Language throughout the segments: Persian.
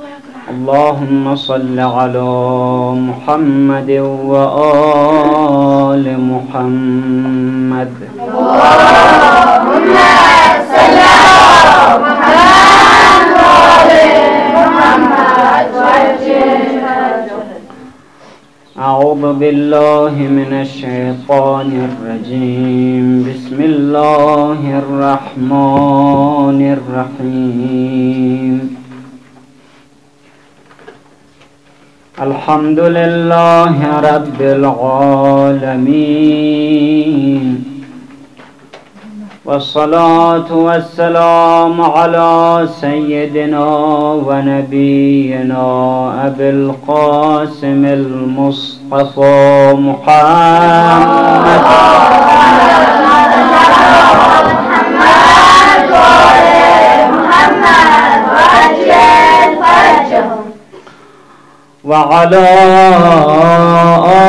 اللهم صل على محمد وآل محمد. اللهم صل على محمد وآل محمد أعوذ بالله من الشيطان الرجيم. بسم الله الرحمن الرحيم. الحمد لله رب العالمين. والصلاة والسلام على سيدنا ونبينا أبي القاسم المصطفى محمد. وعلى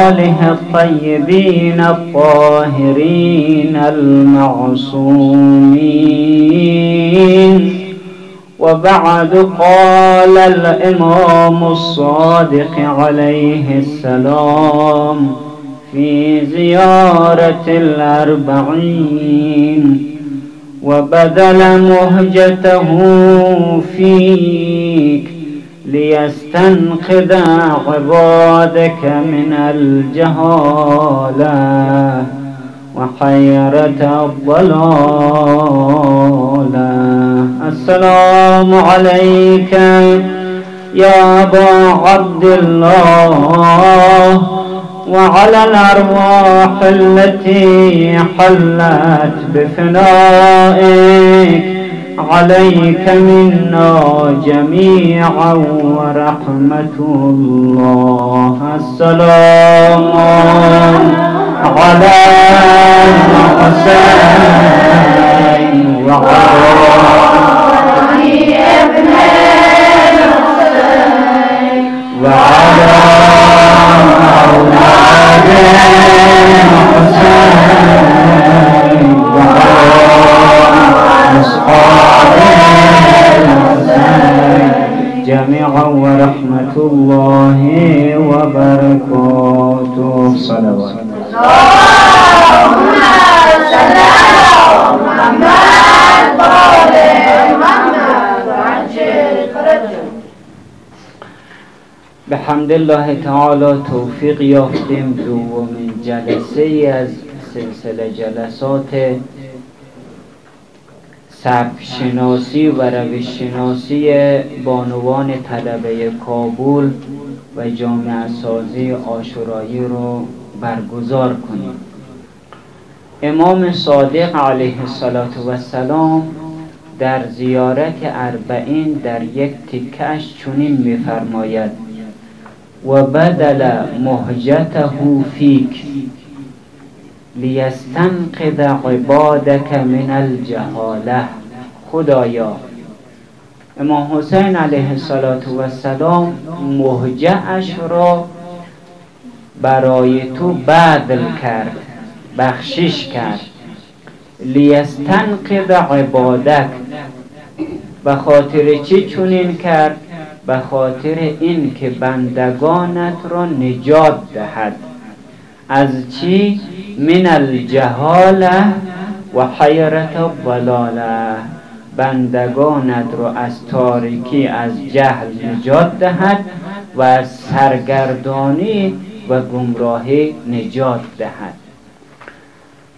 آله الطيبين الطاهرين المعصومين. وبعد قال الإمام الصادق عليه السلام في زيارة الأربعين. وبدل مهجته فيك ليستنقذ عبادك من الجهالة وحيرة الضلالة. السلام عليك يا أبا عبد الله وعلى الأرواح التي حلت بفنائك. عليك منا جميعا ورحمة الله. السلام على به حمد الله تعالی توفیق یافتیم دومین جلسه ای از سلسله جلسات سبک شناسی و روش شناسی بانوان طلبه کابل و جامعه سازی آشورایی رو برگزار کنیم. امام صادق علیه السلام در زیارت اربعین در یک تکش چنین میفرماید. و بدل مهجته فیک لیستنقذ عبادک من الجهاله. خدایا. امام حسین علیه السلام مهجعش را برای تو بدل کرد بخشش کرد. لیستنقذ عبادک. به خاطر چی چونین کرد؟ به خاطر این که بندگانت را نجات دهد. از چی؟ من الجهاله و حیرت ضلاله بندگانت رو از تاریکی از جهل نجات دهد و از سرگردانی و گمراهی نجات دهد.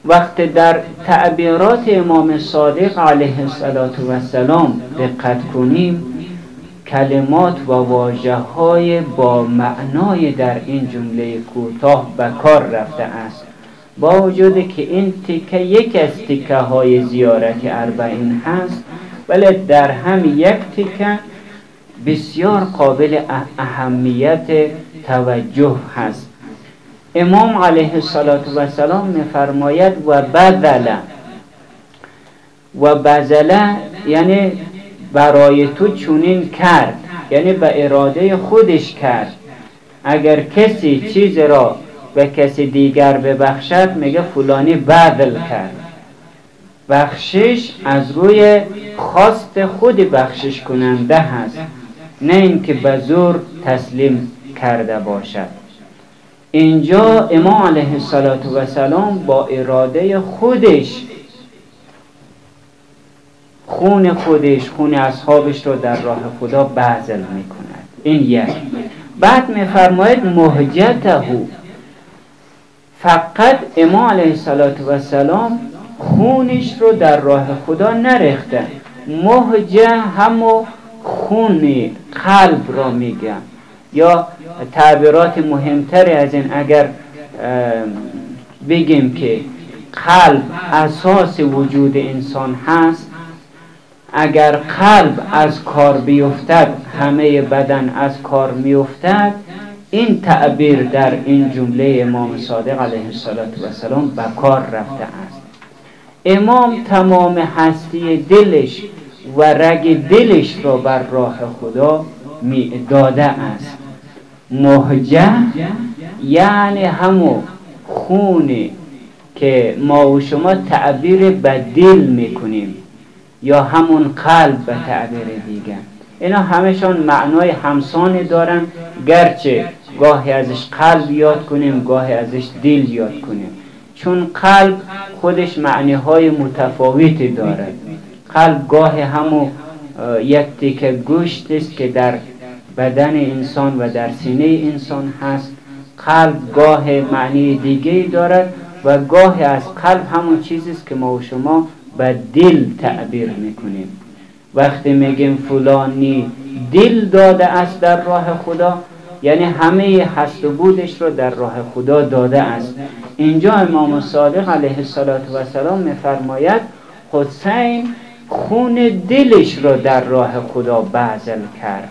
وقت در تعبیرات امام صادق علیه السلام دقت کنیم. کلمات و واجه های با معنای در این جمله کوتاه به کار رفته است. با وجود که این تیکه یک از تیکه های زیارت اربعین هست ولی در هم یک تیکه بسیار قابل اهمیت توجه هست. امام علیه السلام میفرماید و بذل. و بذله یعنی برای تو چونین کرد یعنی به اراده خودش کرد. اگر کسی چیز را به کسی دیگر ببخشد میگه فلانی بدل کرد. بخشش از روی خواست خود بخشش کننده هست نه اینکه به زور تسلیم کرده باشد. اینجا امام علیه السلام با اراده خودش خون خودش خون اصحابش رو در راه خدا بعضل می‌کند. این یک. بعد میفرماید مهجته فقط امام علیه السلام خونش رو در راه خدا نرخته مهجه همو خون قلب را میگم یا تعبیرات مهمتری از این اگر بگیم که قلب اساس وجود انسان هست اگر قلب از کار بیفتد همه بدن از کار میفتد این تعبیر در این جمله امام صادق علیه السلام به کار رفته است. امام تمام هستی دلش و رگ دلش را بر راه خدا می داده است. مهجه یعنی همو خونی که ما و شما تعبیر به دل می‌کنیم یا همون قلب به تعبیر دیگه. اینا همشان معنای همسانی دارن. گرچه گاهی ازش قلب یاد کنیم گاهی ازش دل یاد کنیم. چون قلب خودش معنی های متفاوتی دارد قلب گاهی همو یک تیکه گوشت است که در بدن انسان و در سینه انسان هست. قلب گاه معنی دیگه دارد و گاه از قلب همون چیزی است که ما و شما به دل تعبیر می‌کنیم. وقتی میگیم فلانی دل داده است در راه خدا یعنی همه هست و بودش رو در راه خدا داده است. اینجا امام صادق علیه السلام میفرماید حسین خون دلش را در راه خدا بعضل کرد.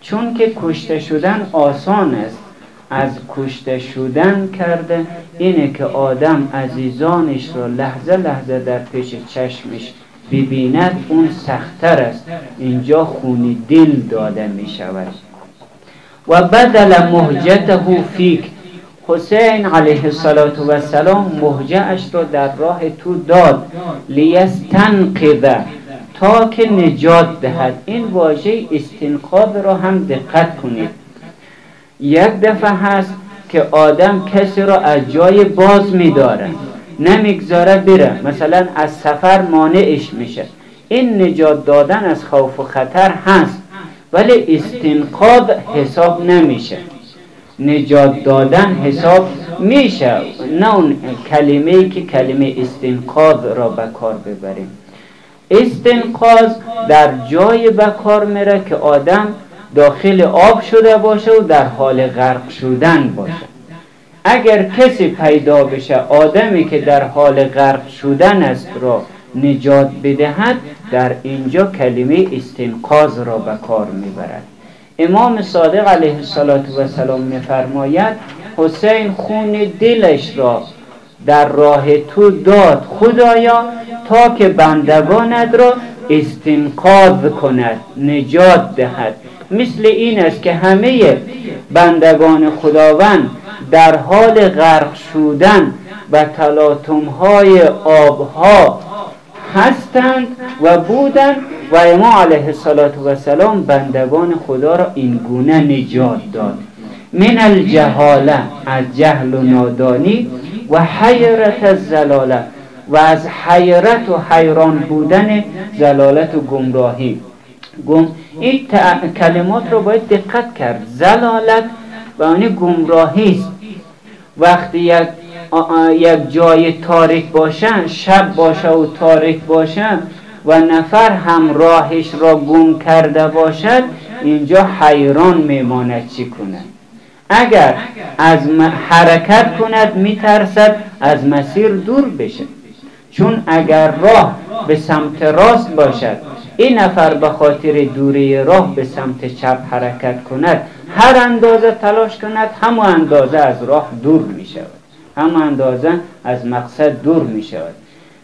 چون که کشته شدن آسان است. از کشته شدن کرده اینه که آدم عزیزانش را لحظه لحظه در پیش چشمش ببیند اون سختتر است. اینجا خونی دل داده می شود. و بدل مهجته فیک. حسین علیه السلام مهجه اش را در راه تو داد. لیستنقذ. تا که نجات دهد. این واژه استنقاذ را هم دقت کنید. یک دفعه هست که آدم کسی را از جای باز میداره نمی‌گذاره بره. مثلا از سفر مانعش میشه. این نجات دادن از خوف و خطر هست ولی استنقاذ حساب نمیشه. نجات دادن حساب میشه. نه اون کلمه که کلمه استنقاذ را به کار ببریم. استنقاذ در جای به کار میره که آدم داخل آب شده باشه و در حال غرق شدن باشه. اگر کسی پیدا بشه آدمی که در حال غرق شدن است را نجات بدهد در اینجا کلمه استنقاذ را به کار می‌برد. امام صادق علیه السلام میفرماید حسین خون دلش را در راه تو داد خدایا تا که بندگانت را استنقاذ کند نجات دهد. مثل این است که همه بندگان خداوند در حال غرق شدن و تلاطم های آبها هستند و بودند و امام علیه السلام بندگان خدا را این گونه نجات داد. من الجهاله از جهل و نادانی و حیرت الزلاله و از حیرت و حیران بودن زلالت و گمراهی. گم این کلمات رو باید دقت کرد. زلالت و آنی گمراهی است. وقتی یک یک جای تاریک باشن شب باشه و تاریک باشه و نفر هم راهش را گم کرده باشد اینجا حیران میماند چی کند؟ اگر از حرکت کند میترسد از مسیر دور بشه. چون اگر راه به سمت راست باشد این نفر به خاطر دوری راه به سمت چپ حرکت کند هر اندازه تلاش کند همه اندازه از راه دور می شود همه اندازه از مقصد دور می شود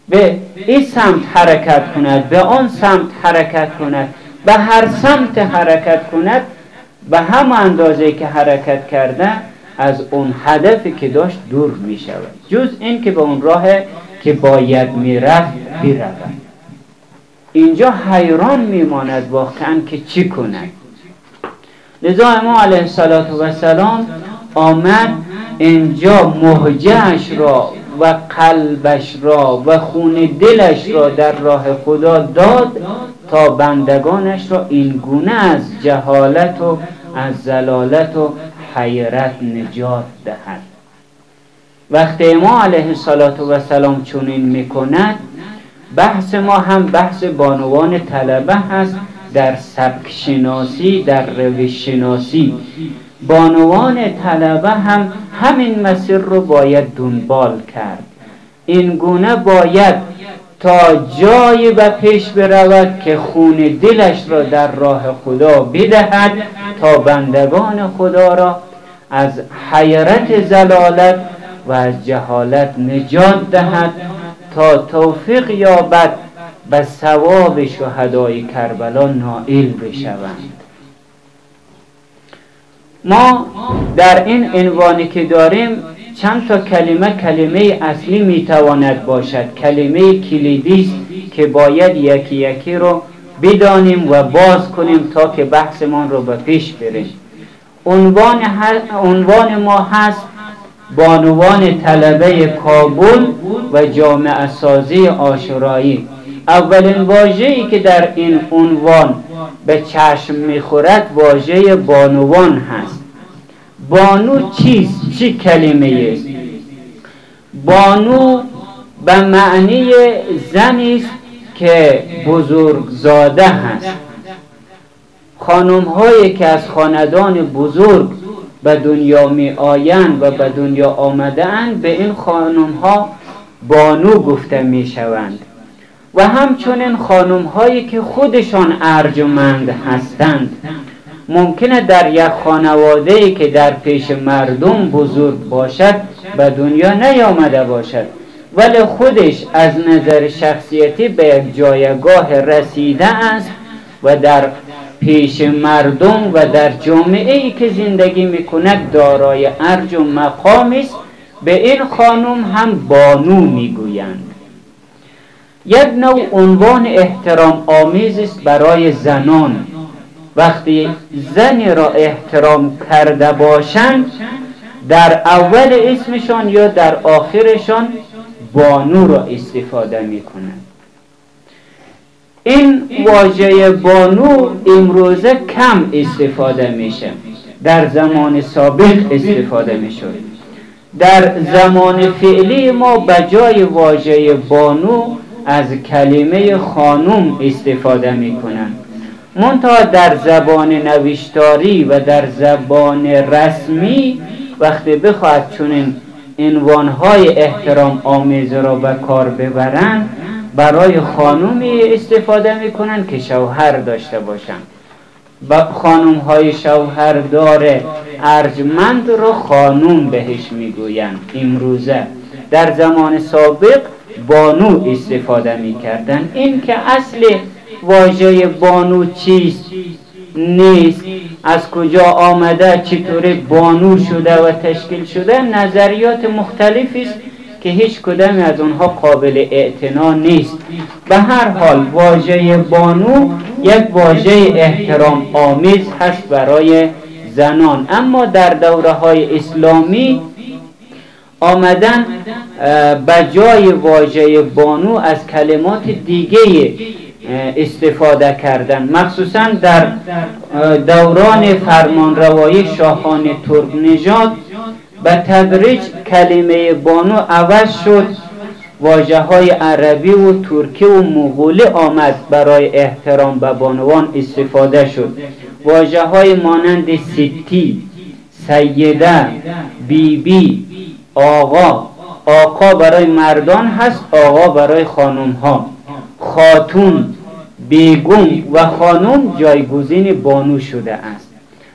به این سمت حرکت کند به آن سمت حرکت کند به هر سمت حرکت کند به همه اندازه که حرکت کرده از اون هدفی که داشت دور می شود جز این که به اون راه که باید می رفت برود اینجا حیران میماند واقعا که چی کند. لذا امام علیه السلام آمد اینجا مهجهش را و قلبش را و خون دلش را در راه خدا داد تا بندگانش را این گونه از جهالت و از زلالت و حیرت نجات دهد. وقتی ما علیه السلام چنین می‌کند بحث ما هم بحث بانوان طلبه هست در سبک شناسی در روش شناسی بانوان طلبه هم همین مسیر رو باید دنبال کرد. این گونه باید تا جایی به پیش برود که خون دلش را در راه خدا بدهد تا بندگان خدا را از حیرت زلالت و از جهالت نجات دهد. تا توفیق یابد به ثواب شهدای کربلا نائل بشوند. ما در این عنوانی که داریم چند تا کلمه کلمه اصلی می‌تواند باشد. کلمه کلیدی که باید یکی یکی رو بدانیم و باز کنیم تا که بحثمان رو به پیش بریم. عنوان, عنوان ما هست بانوان طلبه کابل و جامعه سازی آشورایی. اولین واژه‌ای که در این عنوان به چشم می‌خورد واژه بانوان هست. بانو چیست؟ چی کلمه؟ است بانو به معنی زنی است که بزرگزاده هست. خانم هایی که از خاندان بزرگ به دنیا می آیند و به دنیا آمده اند به این خانم ها بانو گفته می شوند. و همچنین خانم هایی که خودشان ارجمند هستند. ممکنه در یک خانواده ای که در پیش مردم بزرگ باشد به دنیا نیامده باشد. ولی خودش از نظر شخصیتی به یک جایگاه رسیده است و در پیش مردم و در جامعه ای که زندگی می‌کند دارای ارج و مقام است به این خانم هم بانو می‌گویند. یک نوع عنوان احترام آمیز است برای زنان. وقتی زنی را احترام کرده باشند در اول اسمشان یا در آخرشان بانو را استفاده می کنند این واژه بانو امروزه کم استفاده میشه. در زمان سابق استفاده می‌شد. در زمان فعلی ما به جای واژه بانو از کلمه خانوم استفاده می‌کنند منتها در زبان نوشتاری و در زبان رسمی وقتی بخواهد چنین عنوانهای احترام آمیز را به کار ببرند برای خانومی استفاده می‌کنن که شوهر داشته باشند و خانوم های شوهردار ارجمند رو خانوم بهش می‌گویند امروزه در زمان سابق بانو استفاده می‌کردن. این که اصل واژه بانو چیست؟ نیست. از کجا آمده؟ چطوری بانو شده و تشکیل شده؟ نظریات مختلفی است. که هیچ کدام از اونها قابل اعتنا نیست. به هر حال واژه بانو یک واژه احترام آمیز هست برای زنان. اما در دوره های اسلامی آمدن به جای واژه بانو از کلمات دیگه استفاده کردن. مخصوصا در دوران فرمانروایی شاهان ترک نژاد به تدریج کلمه بانو عوض شد. واجه های عربی و ترکی و مغولی آمد. برای احترام به بانوان استفاده شد. واجه های مانند ستی سیده بیبی بی، آقا. آقا برای مردان هست آقا برای خانم ها خاتون بیگم و خانم جایگزین بانو شده است.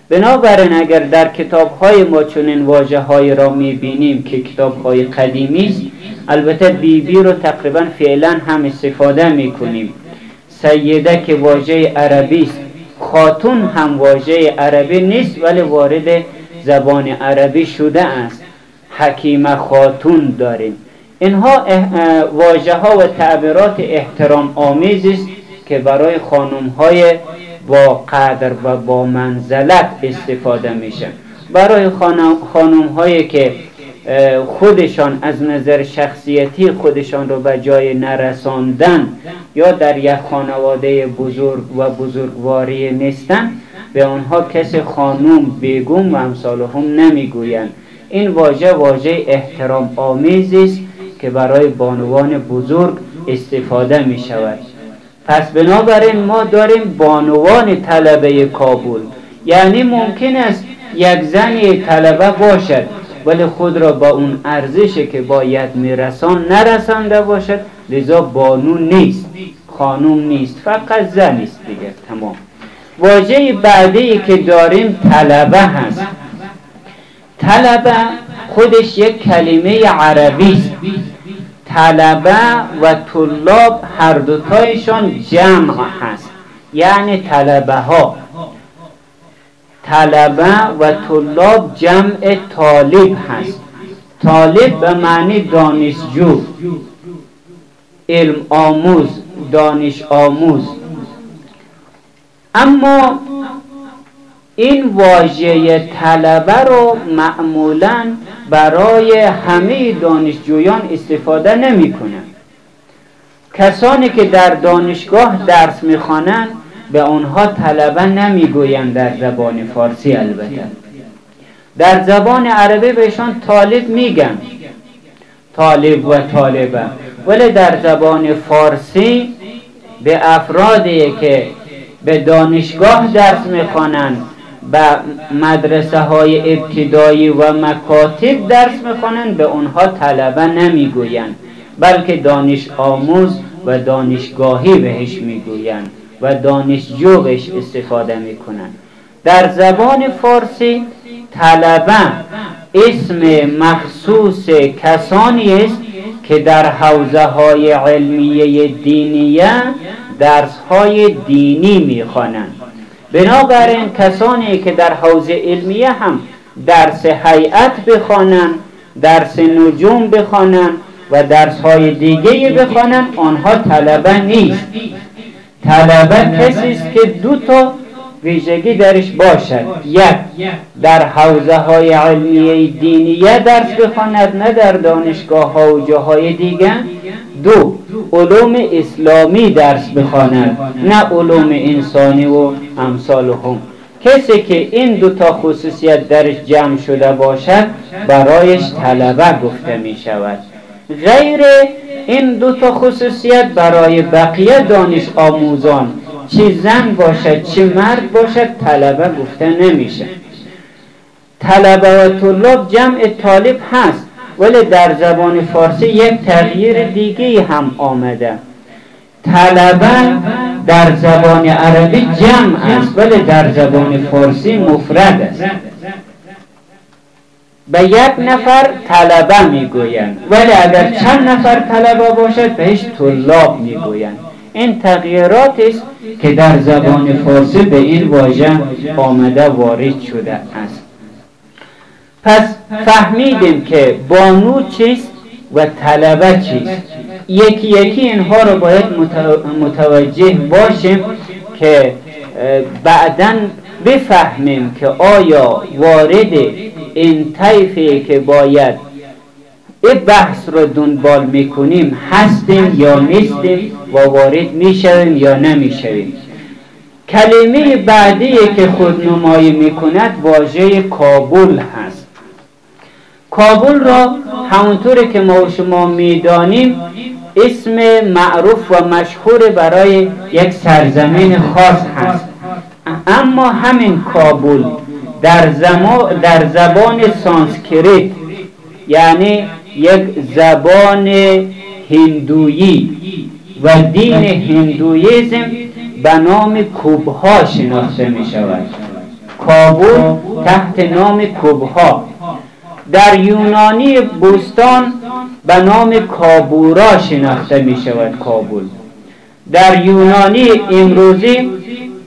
بنابراین اگر در کتاب های ما چنین واجه های را می‌بینیم که کتاب های قدیمی است البته بیبی بی رو تقریبا فعلا هم استفاده می‌کنیم. سیده که واژه عربی است خاتون هم واژه عربی نیست ولی وارد زبان عربی شده است. حکیم خاتون داریم. اینها واژه ها و تعبیرات احترام آمیز است که برای خانم های با قدر و با منزلت استفاده میشه. برای خانم هایی که خودشان از نظر شخصیتی خودشان رو به جای نرساندن یا در یک خانواده بزرگ و بزرگواری نیستن به آنها کسی خانوم بیگم و امثال هم نمی‌گویند. این واژه واژه احترام آمیزی است که برای بانوان بزرگ استفاده می شود پس بنابراین ما داریم بانوان طلبه کابل. یعنی ممکن است یک زنی طلبه باشد ولی خود را با اون ارزشی که باید میرسان نرسانده باشد. لذا بانو نیست خانوم نیست فقط زن است دیگه. تمام. واژه بعدی که داریم طلبه هست. طلبه خودش یک کلمه عربی است. طلبه و طلاب هر دوتایشان جمع هست. یعنی طلبه ها طلبه و طلاب جمع طالب هست. طالب به معنی دانشجو. علم آموز دانش آموز. اما این واژه طلبه رو معمولا برای همه دانشجویان استفاده نمی کنن. کسانی که در دانشگاه درس می‌خوانند به آنها طلبه نمی‌گویند در زبان فارسی البته. در زبان عربی بهشان طالب میگن. طالب و طالبه. ولی در زبان فارسی به افرادی که به دانشگاه درس می‌خوانند به مدرسه های ابتدایی و مکاتب درس می‌خوانند به اونها طلبه نمی‌گویند بلکه دانش آموز و دانشگاهی بهش می‌گویند و دانشجو بهش استفاده می‌کنن در زبان فارسی طلبه اسم مخصوص کسانی است که در حوزه های علمیه دینیه درس های دینی می‌خوانند. بنابراین کسانی که در حوزه علمیه هم درس هیئت بخوانند درس نجوم بخوانند و درس های دیگه بخوانند آنها طلبه نیست. طلبه کسی است که دو تا ویژگی درش باشد. یک در حوزه های علمیه دینیه درس بخواند نه در دانشگاه ها و جاهای دیگه. دو علوم اسلامی درس بخواند نه علوم انسانی و امثال هم. کسی که این دو تا خصوصیت درش جمع شده باشد برایش طلبه گفته می شود غیر این دو تا خصوصیت برای بقیه دانش آموزان چه زن باشد چه مرد باشد طلبه گفته نمیشه. طلبه و طلاب جمع طالب هست. ولی در زبان فارسی یک تغییر دیگه هم آمده. طلبه در زبان عربی جمع است ولی در زبان فارسی مفرد است. به یک نفر طلبه می‌گویند ولی اگر چند نفر طلبه باشد بهش طلاب می‌گویند. این تغییرات است که در زبان فارسی به این واژه آمده وارد شده است. پس فهمیدیم که بانو چیست و طلبه چیست. یکی یکی اینها رو باید متوجه باشیم که بعدا بفهمیم که آیا وارد این طیفی که باید این بحث رو دنبال می‌کنیم هستیم یا نیستیم و وارد می‌شویم یا نمی‌شویم. کلمه بعدی که خودنمایی می‌کند واژه کابل هست. کابل را همونطور که ما شما می‌دانیم اسم معروف و مشهور برای یک سرزمین خاص هست. اما همین کابل در, در زبان سانسکریت یعنی یک زبان هندویی و دین هندویزم به نام کوبها شناخته می شود کابل تحت نام کوبها. در یونانی بوستان به نام کابورا شناخته می شود کابل. در یونانی امروزی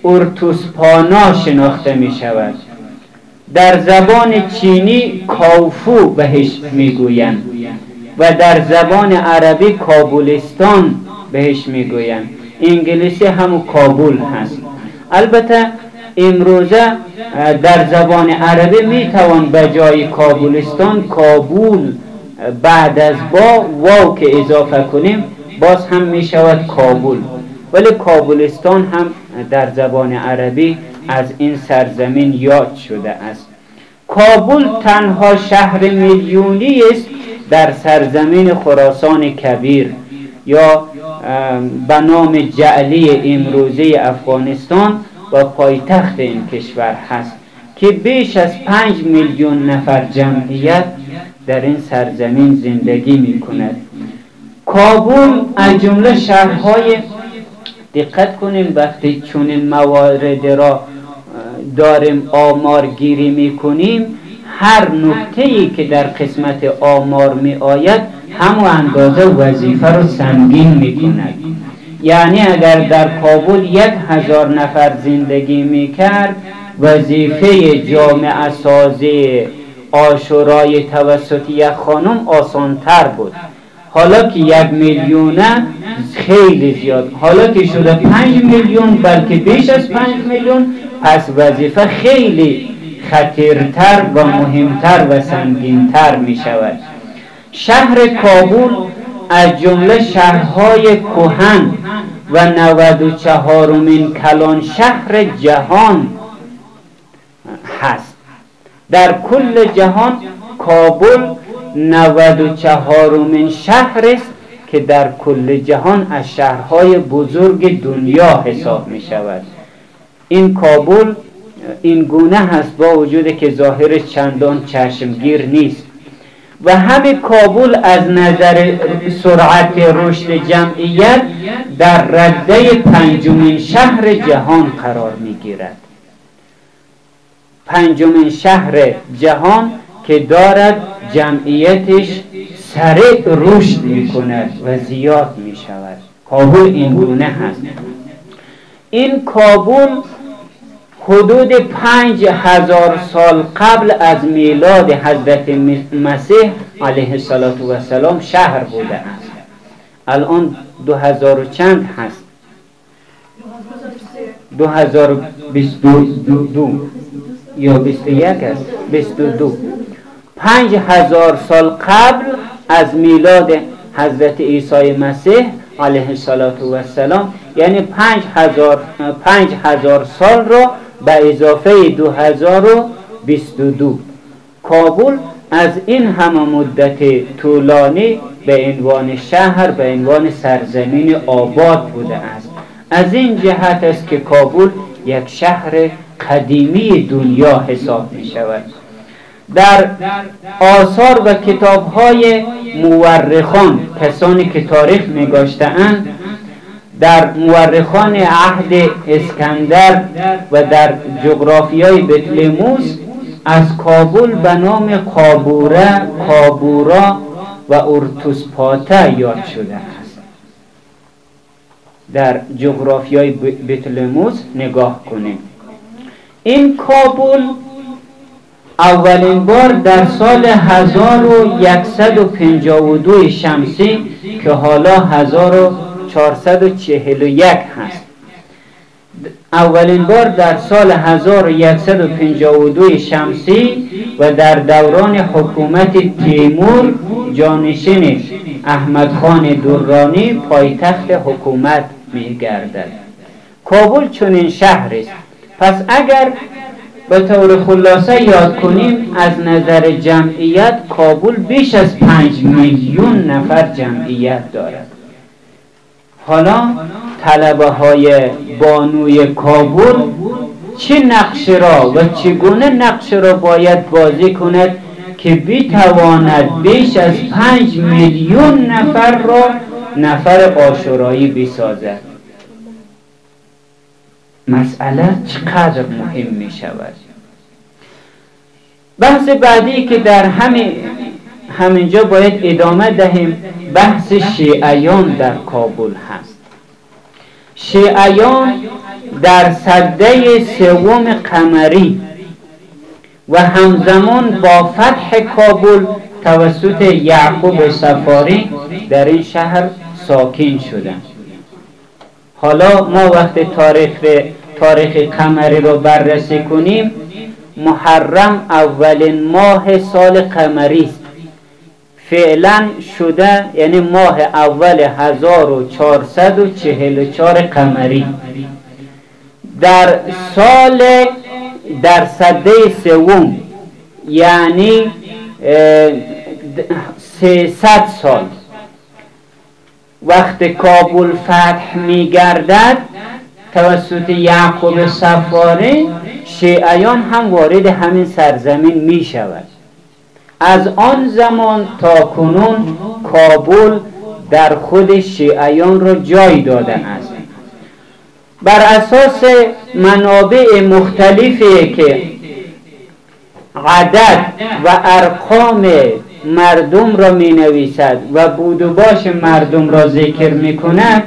ارتوسپانا شناخته می شود. در زبان چینی کافو بهش می‌گویند و در زبان عربی کابلستان بهش می‌گویند. انگلیسی همون کابل هست. البته امروزه در زبان عربی می‌توان به جای کابولستان کابول بعد از با واو که اضافه کنیم باز هم می شود کابل ولی کابلستان هم در زبان عربی از این سرزمین یاد شده است. کابل تنها شهر میلیونی است در سرزمین خراسان کبیر یا به نام جعلی امروزی افغانستان و پایتخت این کشور هست که بیش از پنج میلیون نفر جمعیت در این سرزمین زندگی می کند کابل از جمله شهرهای دقت کنیم وقتی چنین موارد را داریم آمار گیری می کنیم هر نکته ای که در قسمت آمار می آید همو اندازه وظیفه رو سنگین می کند یعنی اگر در کابل یک هزار نفر زندگی می کرد وظیفه جامعه سازی آشورای توسط یک خانم آسانتر بود. حالا که یک میلیونه خیلی زیاد. حالا که شده پنج میلیون بلکه بیش از پنج میلیون پس وظیفه خیلی خطرتر و مهمتر و سنگینتر می شود شهر کابل از جمله شهرهای کوهن و نود و چهارمین کلان شهر جهان هست. در کل جهان کابل نود و چهارمین شهر است که در کل جهان از شهرهای بزرگ دنیا حساب می شود. این کابل این گونه هست با وجود که ظاهر چندان چشمگیر نیست. و همه کابل از نظر سرعت رشد جمعیت در رده پنجمین شهر جهان قرار می گیرد پنجمین شهر جهان که دارد جمعیتش سریع رشد می کند و زیاد می شود کابل این گونه هست. این کابل حدود پنج هزار سال قبل از میلاد حضرت مسیح علیه السلام شهر بوده است. الان دو هزار و چند هست؟ دو هزار دو یا بیست یک است؟ بیست دو. پنج هزار سال قبل از میلاد حضرت عیسی مسیح علیه السلام یعنی پنج هزار, پنج هزار سال را به اضافه دو هزار و بیست و دو. کابل از این همه مدت طولانی به عنوان شهر به عنوان سرزمین آباد بوده است. از این جهت است که کابل یک شهر قدیمی دنیا حساب می شود. در آثار و کتاب های مورخان کسانی که تاریخ نگاشتهاند در مورخان عهد اسکندر و در جغرافیای بتلموس از کابل به نام قابوره کابورا و ارتوسپاتا یاد شده است. در جغرافیای بتلموس نگاه کنیم. این کابل اولین بار در سال 1152 شمسی که حالا 1441 هست. اولین بار در سال 1152 شمسی و در دوران حکومت تیمور جانشین احمد خان دورانی پایتخت حکومت می گردد کابل چنین شهر است. پس اگر به طور خلاصه یاد کنیم از نظر جمعیت کابل بیش از پنج میلیون نفر جمعیت دارد. حالا طلبه های بانوی کابل چه نقش را و چگونه نقش را باید بازی کند که بتواند بیش از پنج میلیون نفر را نفر آشورایی بسازد؟ مسئله چقدر مهم می شود بحث بعدی که در همین همینجا باید ادامه دهیم. بحث شیعیان در کابل هست. شیعیان در صده سوم قمری و همزمان با فتح کابل توسط یعقوب سفاری در این شهر ساکن شدند. حالا ما وقت تاریخ تاریخ قمری رو بررسی کنیم. محرم اولین ماه سال قمری است. فعلا شده یعنی ماه اول 1444 قمری. در سال در صده سوم یعنی سیصد سال. وقت کابل فتح می گردد توسط یعقوب سفاره شیعیان هم وارد همین سرزمین می شود از آن زمان تا کنون کابل در خود شیعیان را جای داده است. بر اساس منابع مختلفی که عدد و ارقام مردم را می نویسد و بود و باش مردم را ذکر می کند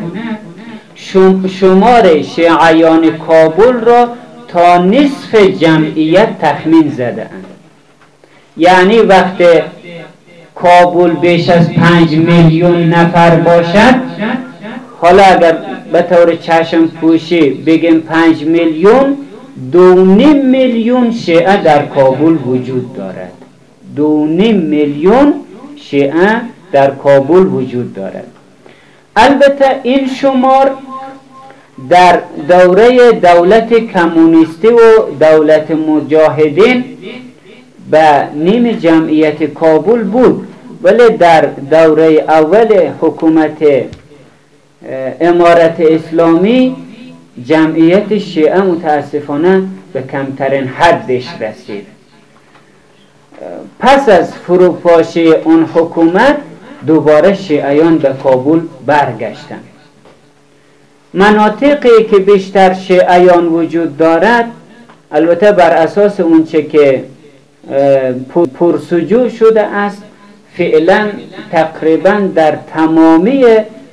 شمار شیعیان کابل را تا نصف جمعیت تخمین زده اند یعنی وقت کابل بیش از پنج میلیون نفر باشد حالا اگر به طور چشم پوشی بگیم پنج میلیون دو نیم میلیون شیعه در کابل وجود دارد. دو نیم میلیون شیعه در کابل وجود دارد. البته این شمار در دوره دولت کمونیستی و دولت مجاهدین به نیم جمعیت کابل بود. ولی در دوره اول حکومت امارت اسلامی جمعیت شیعه متاسفانه به کمترین حدش رسید. پس از فروپاشی اون حکومت دوباره شیعیان به کابل برگشتند مناطقی که بیشتر شیعیان وجود دارد البته بر اساس اونچه که پرسجو شده است. فعلا تقریبا در تمامی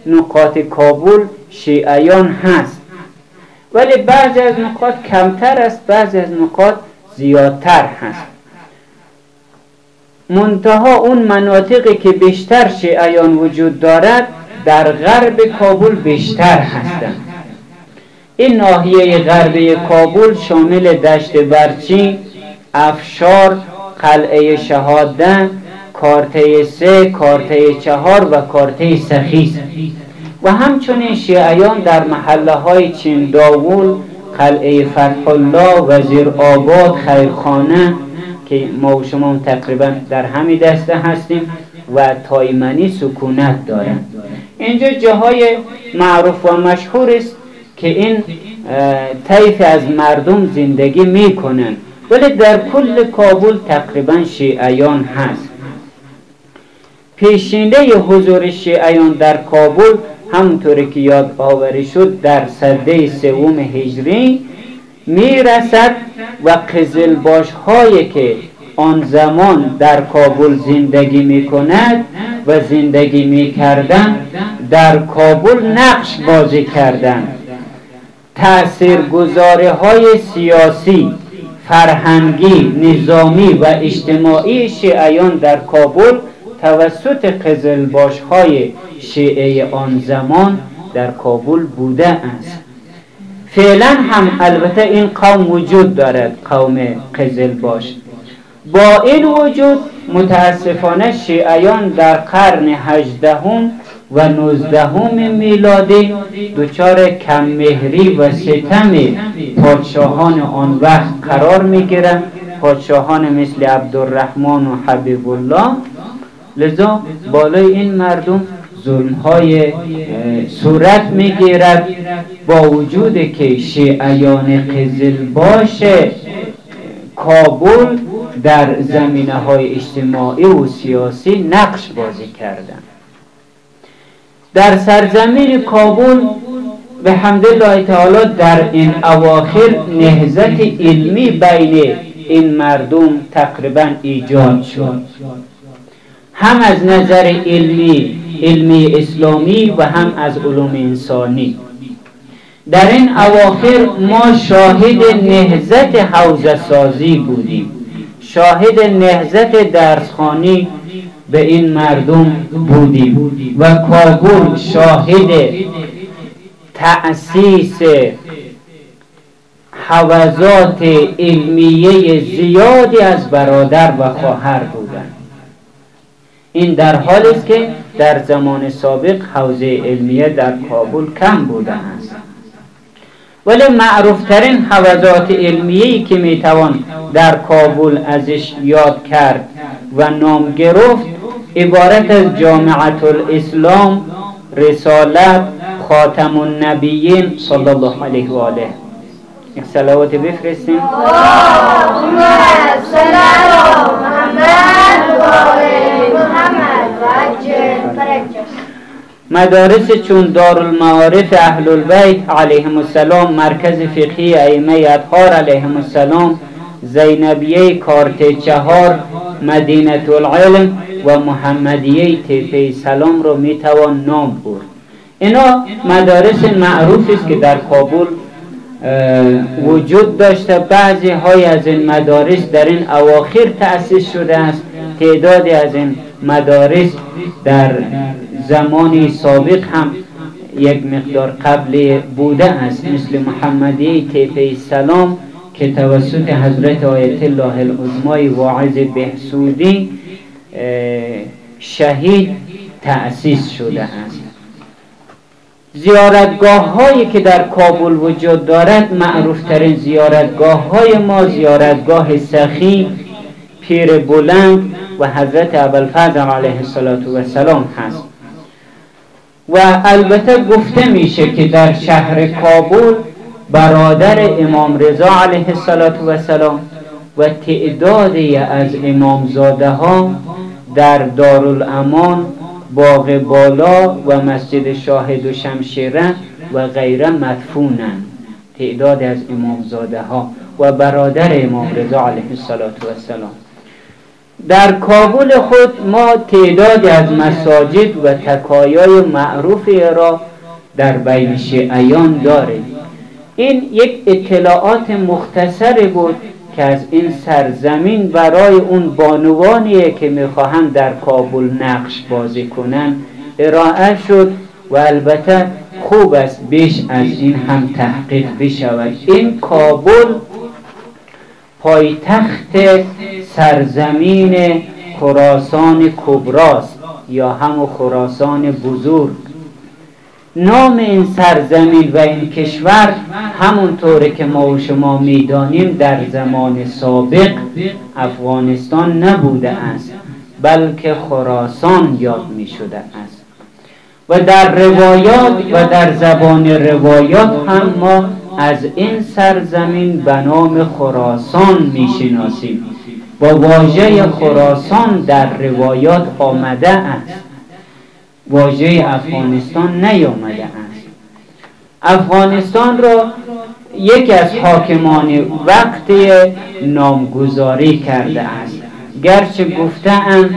نقاط کابل شیعیان هست. ولی بعضی از نقاط کمتر است بعضی از نقاط زیادتر هست. منتها اون مناطقی که بیشتر شیعیان وجود دارد در غرب کابل بیشتر هستند. این ناحیه غربی کابل شامل دشت برچین افشار قلعه شهاده کارته سه کارته چهار و کارته سخیز و همچنین شیعیان در محله های چین داول قلعه فتح الله وزیر آباد خیرخانه که ما و شما تقریبا در همین دسته هستیم و تایمنی سکونت دارن. اینجا جاهای معروف و مشهور است که این طیف از مردم زندگی می‌کنن. ولی در کل کابل تقریبا شیعیان هست. پیشینده حضور شیعیان در کابل همونطوری که یاد آوری شد در سده سوم هجری می‌رسد و قزلباش هایی که آن زمان در کابل زندگی می کند و زندگی می کردن در کابل نقش بازی کردند. تأثیر گذاره های سیاسی فرهنگی نظامی و اجتماعی شیعیان در کابل توسط قزلباش های شیعه آن زمان در کابل بوده است. فعلا هم البته این قوم وجود دارد قوم قزلباش. با این وجود متاسفانه شیعیان در قرن هجدهم و نوزدهم میلادی دچار کممهری و ستم پادشاهان آن وقت قرار می‌گیرند. پادشاهان مثل عبدالرحمن و حبیب الله لذا بالای این مردم ظلم های صورت می‌گیرد. با وجود که شیعیان قزل باشه کابل در زمینه های اجتماعی و سیاسی نقش بازی کردن. در سرزمین کابل به حمدالله تعالی در این اواخر نهزت علمی بین این مردم تقریبا ایجاد شد. هم از نظر علمی علمی اسلامی و هم از علوم انسانی. در این اواخر ما شاهد نهزت حوزه سازی بودیم. شاهد نهزت درسخانی به این مردم بودیم و کابل شاهد تأسیس حوزات علمیه زیادی از برادر و خواهر بودند. این در حالی است که در زمان سابق حوزه علمیه در کابل کم بوده است. ولی معروفترین حوزات علمیه که می‌توان در کابل ازش یاد کرد و نام گرفت عبارت از جامعت الاسلام رسالت خاتم النبیین صلی الله علیه و آله یک صلوات بفرستیم. اللهم صل محمد و محمد. مدارس چون دارالمعارف اهل البیت علیهم السلام مرکز فقهی ائمه اطهار علیهم السلام زینبیه کارت چهار مدینه العلم و محمدیه تیپه سلام رو می‌توان نام برد. اینا مدارس معروف است که در کابل وجود داشته. بعضی های از این مدارس در این اواخر تأسیس شده است. تعدادی از این مدارس در زمانی سابق هم یک مقدار قبل بوده است. مثل محمدی تیپه سلام که توسط حضرت آیت الله العظمای واعظ بهسودی شهید تأسیس شده است. زیارتگاه هایی که در کابل وجود دارد معروف ترین زیارتگاه های ما زیارتگاه سخی پیر بلند و حضرت ابوالفضل علیه السلام هست. و البته گفته میشه که در شهر کابل برادر امام رضا علیه السلام و تعدادی از امامزاده ها در دارالامان باغ بالا و مسجد شاهد و شمشیره و غیره مدفونند. تعداد از امامزاده ها و برادر امام رضا علیه السلام در کابل خود ما تعداد از مساجد و تکایای معروف را در بین شیعیان داریم. این یک اطلاعات مختصری بود که از این سرزمین برای اون بانوانیه که می‌خواهند در کابل نقش بازی کنن ارائه شد و البته خوب است بیش از این هم تحقیق بشود. این کابل پایتخت سرزمین خراسان کبراست یا هم خراسان بزرگ. نام این سرزمین و این کشور همونطور که ما و شما می‌دانیم در زمان سابق افغانستان نبوده است بلکه خراسان یاد می شده است. و در روایات و در زبان روایات هم ما از این سرزمین به نام خراسان می‌شناسیم. با واژه خراسان در روایات آمده است. واژه افغانستان نیامده است. افغانستان را یکی از حاکمان وقتی نامگذاری کرده است. گرچه گفتهاند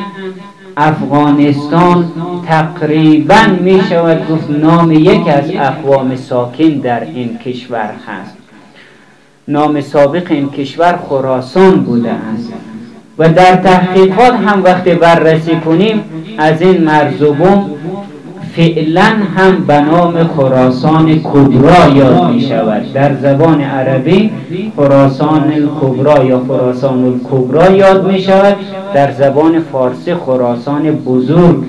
افغانستان تقریبا می شود گفت نام یکی از اقوام ساکن در این کشور هست. نام سابق این کشور خراسان بوده است. و در تحقیقات هم وقتی بررسی کنیم از این مرزوبون فعلا هم به نام خراسان کبرا یاد می شود در زبان عربی خراسان کبرا یا خراسان الکبرا یاد می شود در زبان فارسی خراسان بزرگ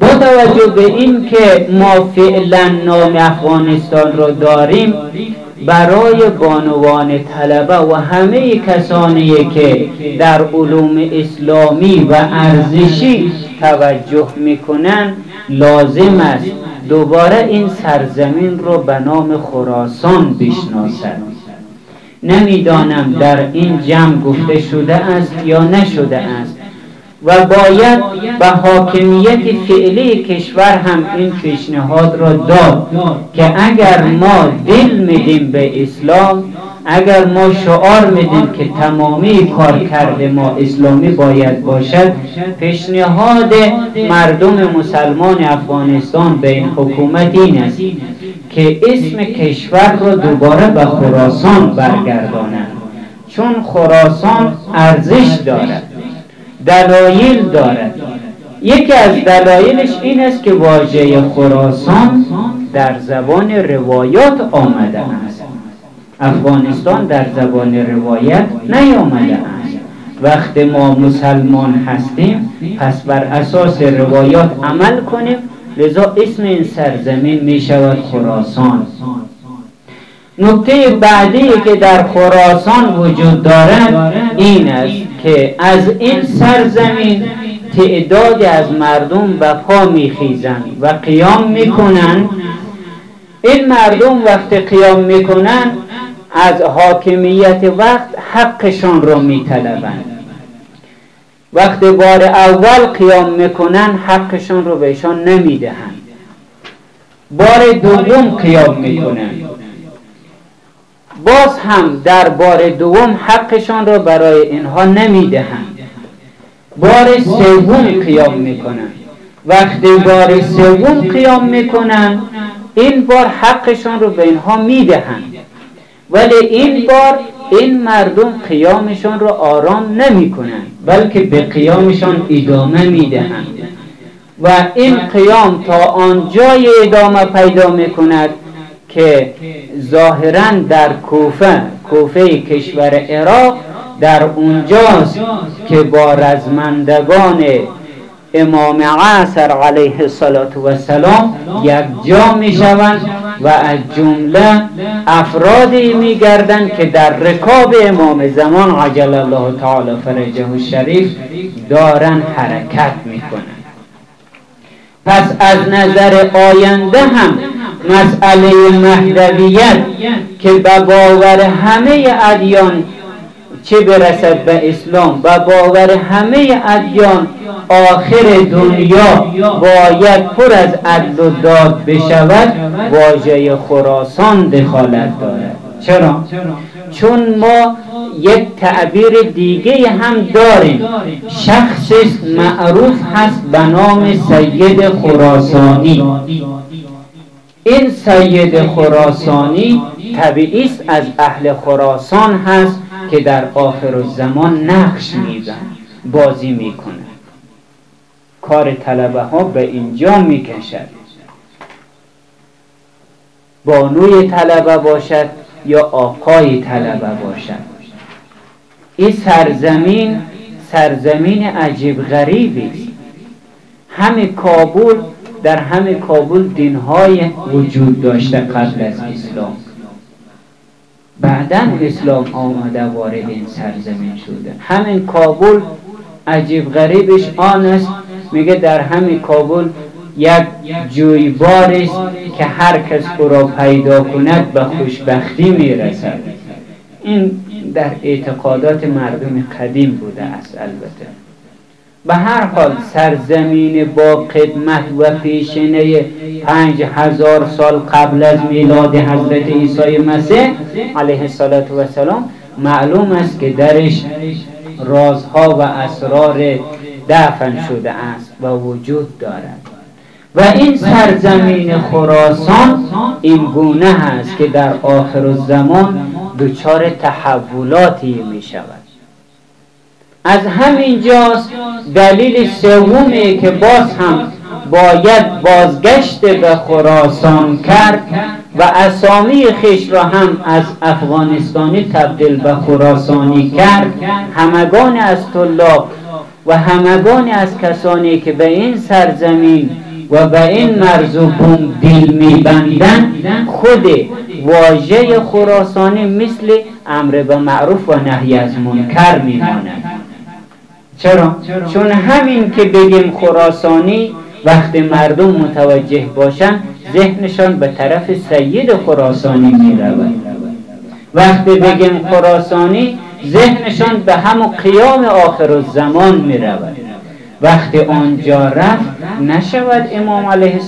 با توجه به این که ما فعلا نام افغانستان را داریم برای بانوان طلبه و همه کسانی که در علوم اسلامی و ارزشی توجه می‌کنن لازم است دوباره این سرزمین رو به نام خراسان بشناسند نمی‌دانم در این جمع گفته شده است یا نشده است. و باید به حاکمیت فعلی کشور هم این پیشنهاد را داد که اگر ما دل میدیم به اسلام اگر ما شعار میدیم که تمامی کار کرده ما اسلامی باید باشد پیشنهاد مردم مسلمان افغانستان به این حکومت این است که اسم کشور را دوباره به خراسان برگردانند. چون خراسان ارزش دارد. دلایل دارد. یکی از دلایلش این است که واژه خراسان در زبان روایات آمده است. افغانستان در زبان روایت نیامده است. وقتی ما مسلمان هستیم پس بر اساس روایات عمل کنیم لذا اسم این سرزمین می شود خراسان. نکته بعدی که در خراسان وجود دارد این است که از این سرزمین تعدادی از مردم و پا میخیزند و قیام می‌کنند. این مردم وقتی قیام می‌کنند از حاکمیت وقت حقشان را میطلبند. وقتی بار اول قیام می‌کنن حقشان رو بهشان نمی‌دهند. بار دوم قیام می‌کنن باز هم در بار دوم حقشان را برای اینها نمی‌دهند بار سوم قیام می‌کنن وقتی بار سوم قیام می‌کنن این بار حقشان رو به اینها می‌دهند ولی این بار این مردم قیامشان رو آرام نمی کنند بلکه به قیامشان ادامه می دهند و این قیام تا آنجای ادامه پیدا می کند که ظاهرا در کوفه کوفه کشور عراق در اونجاست که با رزمندگان امام عصر علیه السلام یک جا می شوند و از جمله افرادی می گردند که در رکاب امام زمان عجل الله تعالی فرجه الشریف دارن حرکت می کنند پس از نظر آینده هم مسئله مهدویت که به باور همه ادیان چه برسد به اسلام و باور همه ادیان آخر دنیا باید پر از عدل و داد بشود واژه خراسان دخالت دارد. چرا؟ چون ما یک تعبیر دیگه هم داریم. شخص معروف هست به نام سید خراسانی. این سید خراسانی طبیعی است از اهل خراسان هست که در آخر زمان نقش میزن بازی می‌کنه کار طلبه ها به اینجا می‌کشد. بانوی طلبه باشد یا آقای طلبه باشد؟ این سرزمین سرزمین عجیب غریبی است. همه کابل در همه کابل دینهای وجود داشته قبل از اسلام. بعدا اسلام آمده وارد این سرزمین شده. همین کابل عجیب غریبش آن است. میگه در همین کابل یک جویبار است که هر کس او را پیدا کند به خوشبختی می‌رسد. این در اعتقادات مردم قدیم بوده است البته. به هر حال سرزمین با قدمت و پیشنه پنج هزار سال قبل از میلاد حضرت عیسی مسیح علیه السلام معلوم است که درش رازها و اسرار دفن شده است و وجود دارد. و این سرزمین خراسان این گونه هست که در آخر الزمان دچار تحولاتی می شود از همین جاست دلیل سومی که باز هم باید بازگشت به خراسان کرد و اسامی خیش را هم از افغانستانی تبدیل به خراسانی کرد. همگان از طلاب و همگان از کسانی که به این سرزمین و به این مرزوبون دل میبندن خود واژه خراسانی مثل امر به معروف و نهی از منکر میماند. چرا؟ چون همین که بگیم خراسانی وقتی مردم متوجه باشن ذهنشان به طرف سید خراسانی می رود وقتی بگیم خراسانی ذهنشان به همون قیام آخر الزمان می رود وقتی آنجا رفت نشود امام علیه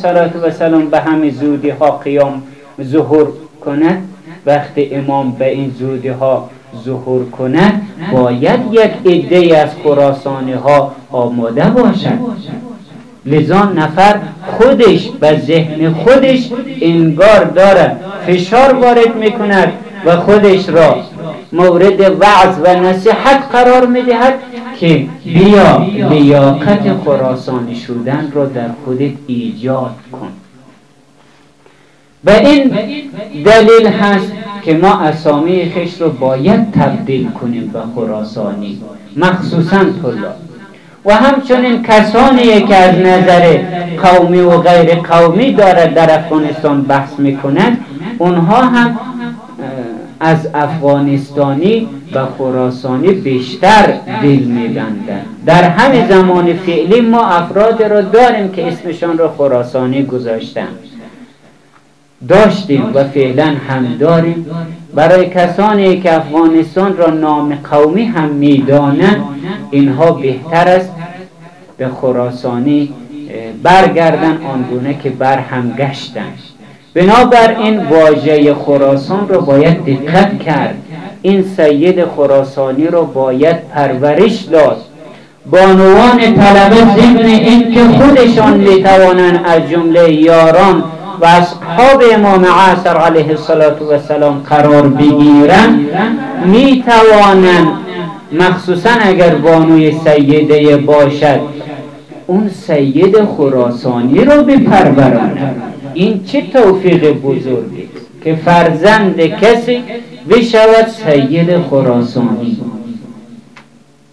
السلام به همین زودی ها قیام ظهور کند. وقتی امام به این زودی ها ظهور کند باید یک عده از خراسانی ها آماده باشد. لذا نفر خودش به ذهن خودش انگار داره فشار وارد می‌کند و خودش را مورد وعظ و نصیحت قرار می‌دهد که بیا لیاقت خراسانی شدن رو در خودت ایجاد کن. و این دلیل هست که ما اسامی خش رو باید تبدیل کنیم به خراسانی مخصوصا طلاب و همچنین کسانی که از نظر قومی و غیر قومی دارد در افغانستان بحث می‌کنند اونها هم از افغانستانی و خراسانی بیشتر دل میبندند. در همه زمان فعلی ما افراد را داریم که اسمشان را خراسانی گذاشتن. داشتیم و فعلا هم داریم. برای کسانی که افغانستان را نام قومی هم می‌دانند اینها بهتر است. به خراسانی برگردن آنگونه که بر هم گشتن بنابراین واژه خراسان را باید دقت کرد. این سید خراسانی را باید پرورش داد. بانوان طلبه ضمن این که خودشان می‌توانند از جمله یاران و اصحاب امام عصر علیه السلام قرار بگیرن می توانند مخصوصا اگر بانوی سیده باشد اون سید خراسانی رو بپرورانند این چه توفیق بزرگی که فرزند کسی بشود سید خراسانی؟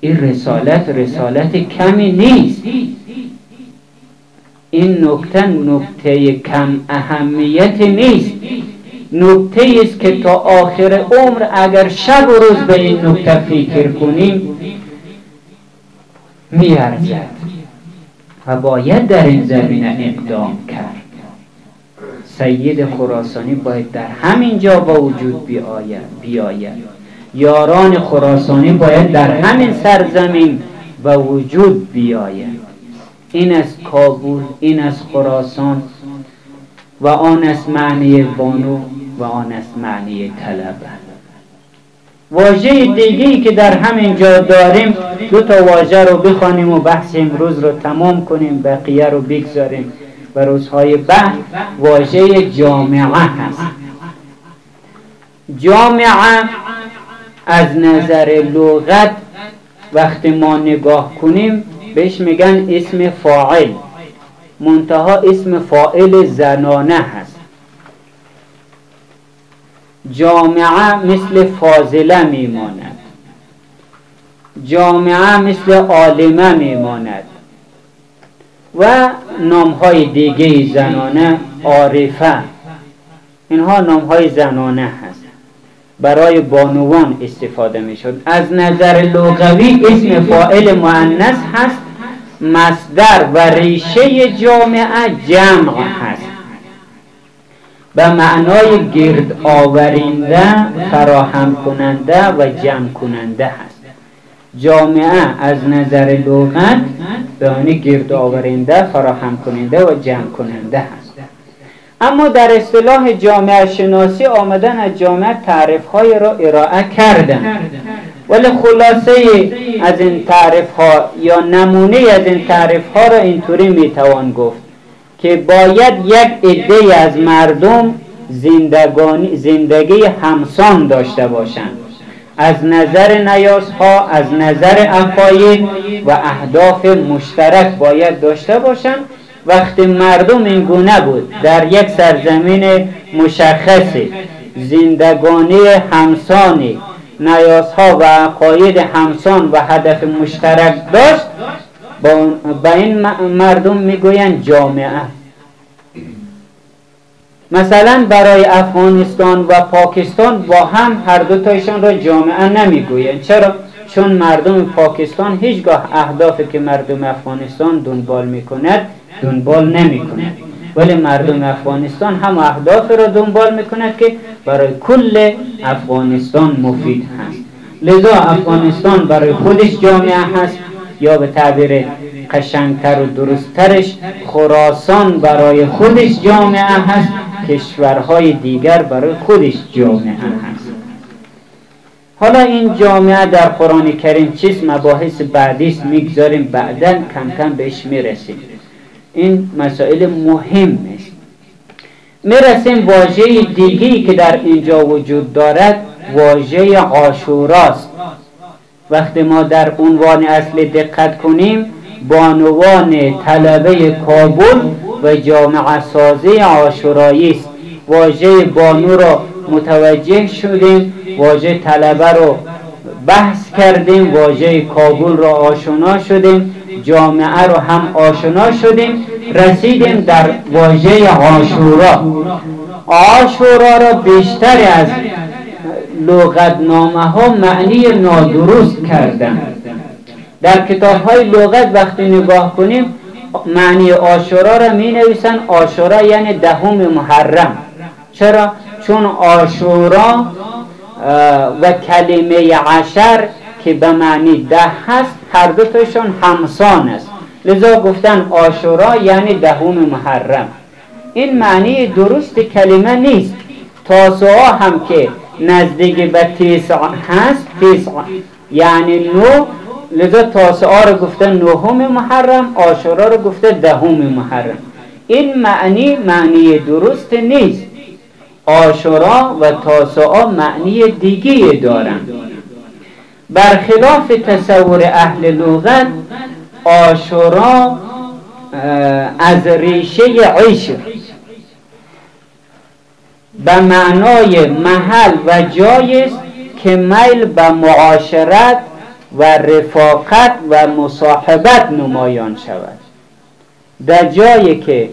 این رسالت رسالت کمی نیست. این نکته نکته کم اهمیت نیست. نکته است که تا آخر عمر اگر شب و روز به این نکته فکر کنیم میارزد و باید در این زمینه اقدام کرد. سید خراسانی باید در همین جا با وجود بیاید. یاران خراسانی باید در همین سرزمین با وجود بیاید. این از کابل این از خراسان و آن از معنی بانو و آن از معنی طلبه. واژه دیگه که در همین جا داریم دو تا واژه رو بخوانیم و بحث امروز رو تمام کنیم بقیه رو بگذاریم و روزهای بعد واژه جامعه هست. جامعه از نظر لغت وقتی ما نگاه کنیم بهش میگن اسم فاعل. منتها اسم فاعل زنانه هست. جامعه مثل فاضله میماند. جامعه مثل عالمه میماند. و نام های دیگه زنانه عارفه. اینها نام های زنانه هست. برای بانوان استفاده می شد از نظر لغوی اسم فائل معنس هست. مصدر و ریشه جامعه جمع هست. به معنای گرد آورینده فراهم کننده و جمع کننده هست. جامعه از نظر لغت به آنی گرد آورنده فراهم کننده و جمع کننده هست. اما در اصطلاح جامعه شناسی آمدن از جامعه تعریف های را ارائه کردن. ولی خلاصه از این تعریف ها یا نمونه از این تعریف ها را اینطوری می‌توان گفت که باید یک عده از مردم زندگی همسان داشته باشند. از نظر نیاز ها از نظر عقاید و اهداف مشترک باید داشته باشند. وقتی مردم این گونه بود در یک سرزمین مشخصی زندگانی همسانی نیازها و عقاید همسان و هدف مشترک داشت با این مردم می‌گویند جامعه. مثلا برای افغانستان و پاکستان با هم هر دو تایشان را جامعه نمی‌گویند. چرا؟ چون مردم پاکستان هیچگاه اهدافی که مردم افغانستان دنبال می‌کند دنبال نمی‌کند. ولی مردم افغانستان هم اهداف را دنبال می‌کند که برای کل افغانستان مفید هست. لذا افغانستان برای خودش جامعه هست یا به تعبیر قشنگتر و درستترش خراسان برای خودش جامعه هست کشورهای دیگر برای خودش جامعه هست. حالا این جامعه در قرآن کریم چیست؟ مباحث بعدیست می‌گذاریم بعدا کم کم بهش می‌رسیم. این مسائل مهم است می‌رسیم واژه دیگی که در اینجا وجود دارد واژه عاشوراست. وقتی ما در عنوان اصلی دقت کنیم بانوان طلبه کابل و جامعه سازی آشورایی است. واژه بانو را متوجه شدیم واژه طلبه رو بحث کردیم واژه کابل را آشنا شدیم. جامعه رو هم آشنا شدیم رسیدیم در واژه آشورا. آشورا را بیشتر از لغتنامه ها معنی نادرست کردن. در کتاب های لغت وقتی نگاه کنیم معنی آشورا را می نویسن آشورا یعنی دهم محرم. چرا؟ چون آشورا و کلمه عشر که به معنی ده هست هر دوتاشون همسان است. لذا گفتن آشورا یعنی دهم محرم. این معنی درست کلمه نیست. تاسعا هم که نزدیک به تیسع هست تیسع یعنی نو. لذا تاسعا رو گفته نهم محرم آشورا رو گفته دهم محرم. این معنی معنی درست نیست. آشورا و تاسعا معنی دیگه دارند برخلاف تصور اهل لغت آشورا از ریشه عشق. به معنای محل و جای است که میل به معاشرت و رفاقت و مصاحبت نمایان شود. در جایی که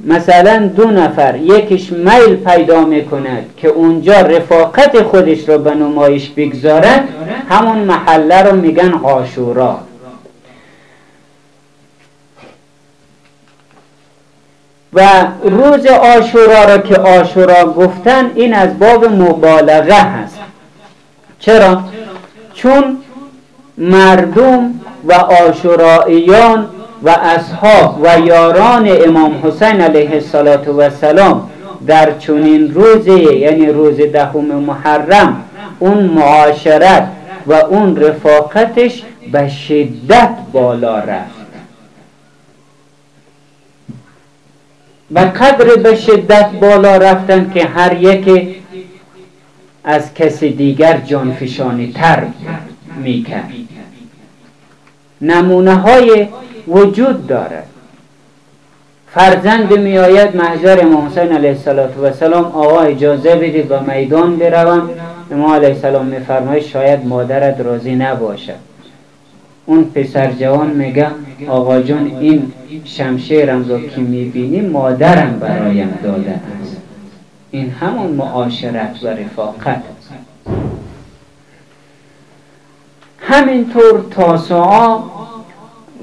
مثلا دو نفر یکیش میل پیدا می‌کند که اونجا رفاقت خودش رو به نمایش بگذارد همون محله رو میگن عاشورا و روز آشورا را که آشورا گفتن این از باب مبالغه هست چرا؟ چون مردم و آشوراییان و اصحاب و یاران امام حسین علیه السلام در چنین روزی یعنی روز دهم محرم اون معاشرت و اون رفاقتش به شدت بالا رفت. و قدر به شدت بالا رفتن که هر یک از کسی دیگر جانفشانی تر می‌کرد. نمونه های وجود دارد. فرزند می آید محضر امام حسین علیه السلام آقا اجازه بدید و میدان بروم. امام علیه السلام می شاید مادرت راضی نباشد. اون پسر جوان میگه آقا جان این شمشیرم رو که می‌بینی مادرم برایم داده است. این همون معاشرت و رفاقت همینطور تاسعا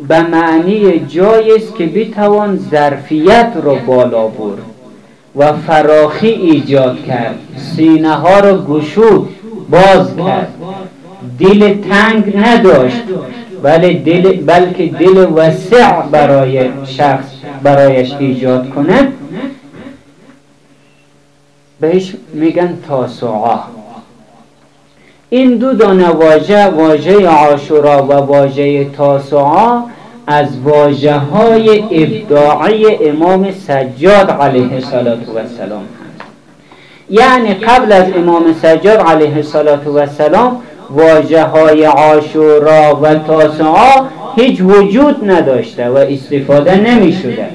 به معنی جایی است که بتوان ظرفیت رو بالا برد و فراخی ایجاد کرد. سینه ها رو گشود باز کرد. دل تنگ نداشت ولی دل بلکه دل وسع برای شخص برایش ایجاد کنه بهش میگن تاسعا این دو دانه واژه واژه عاشورا و واژه تاسعا از واژه های ابداعی امام سجاد علیه السلام هست. یعنی قبل از امام سجاد علیه السلام واجه های عاشورا و تاسعا هیچ وجود نداشته و استفاده نمی شده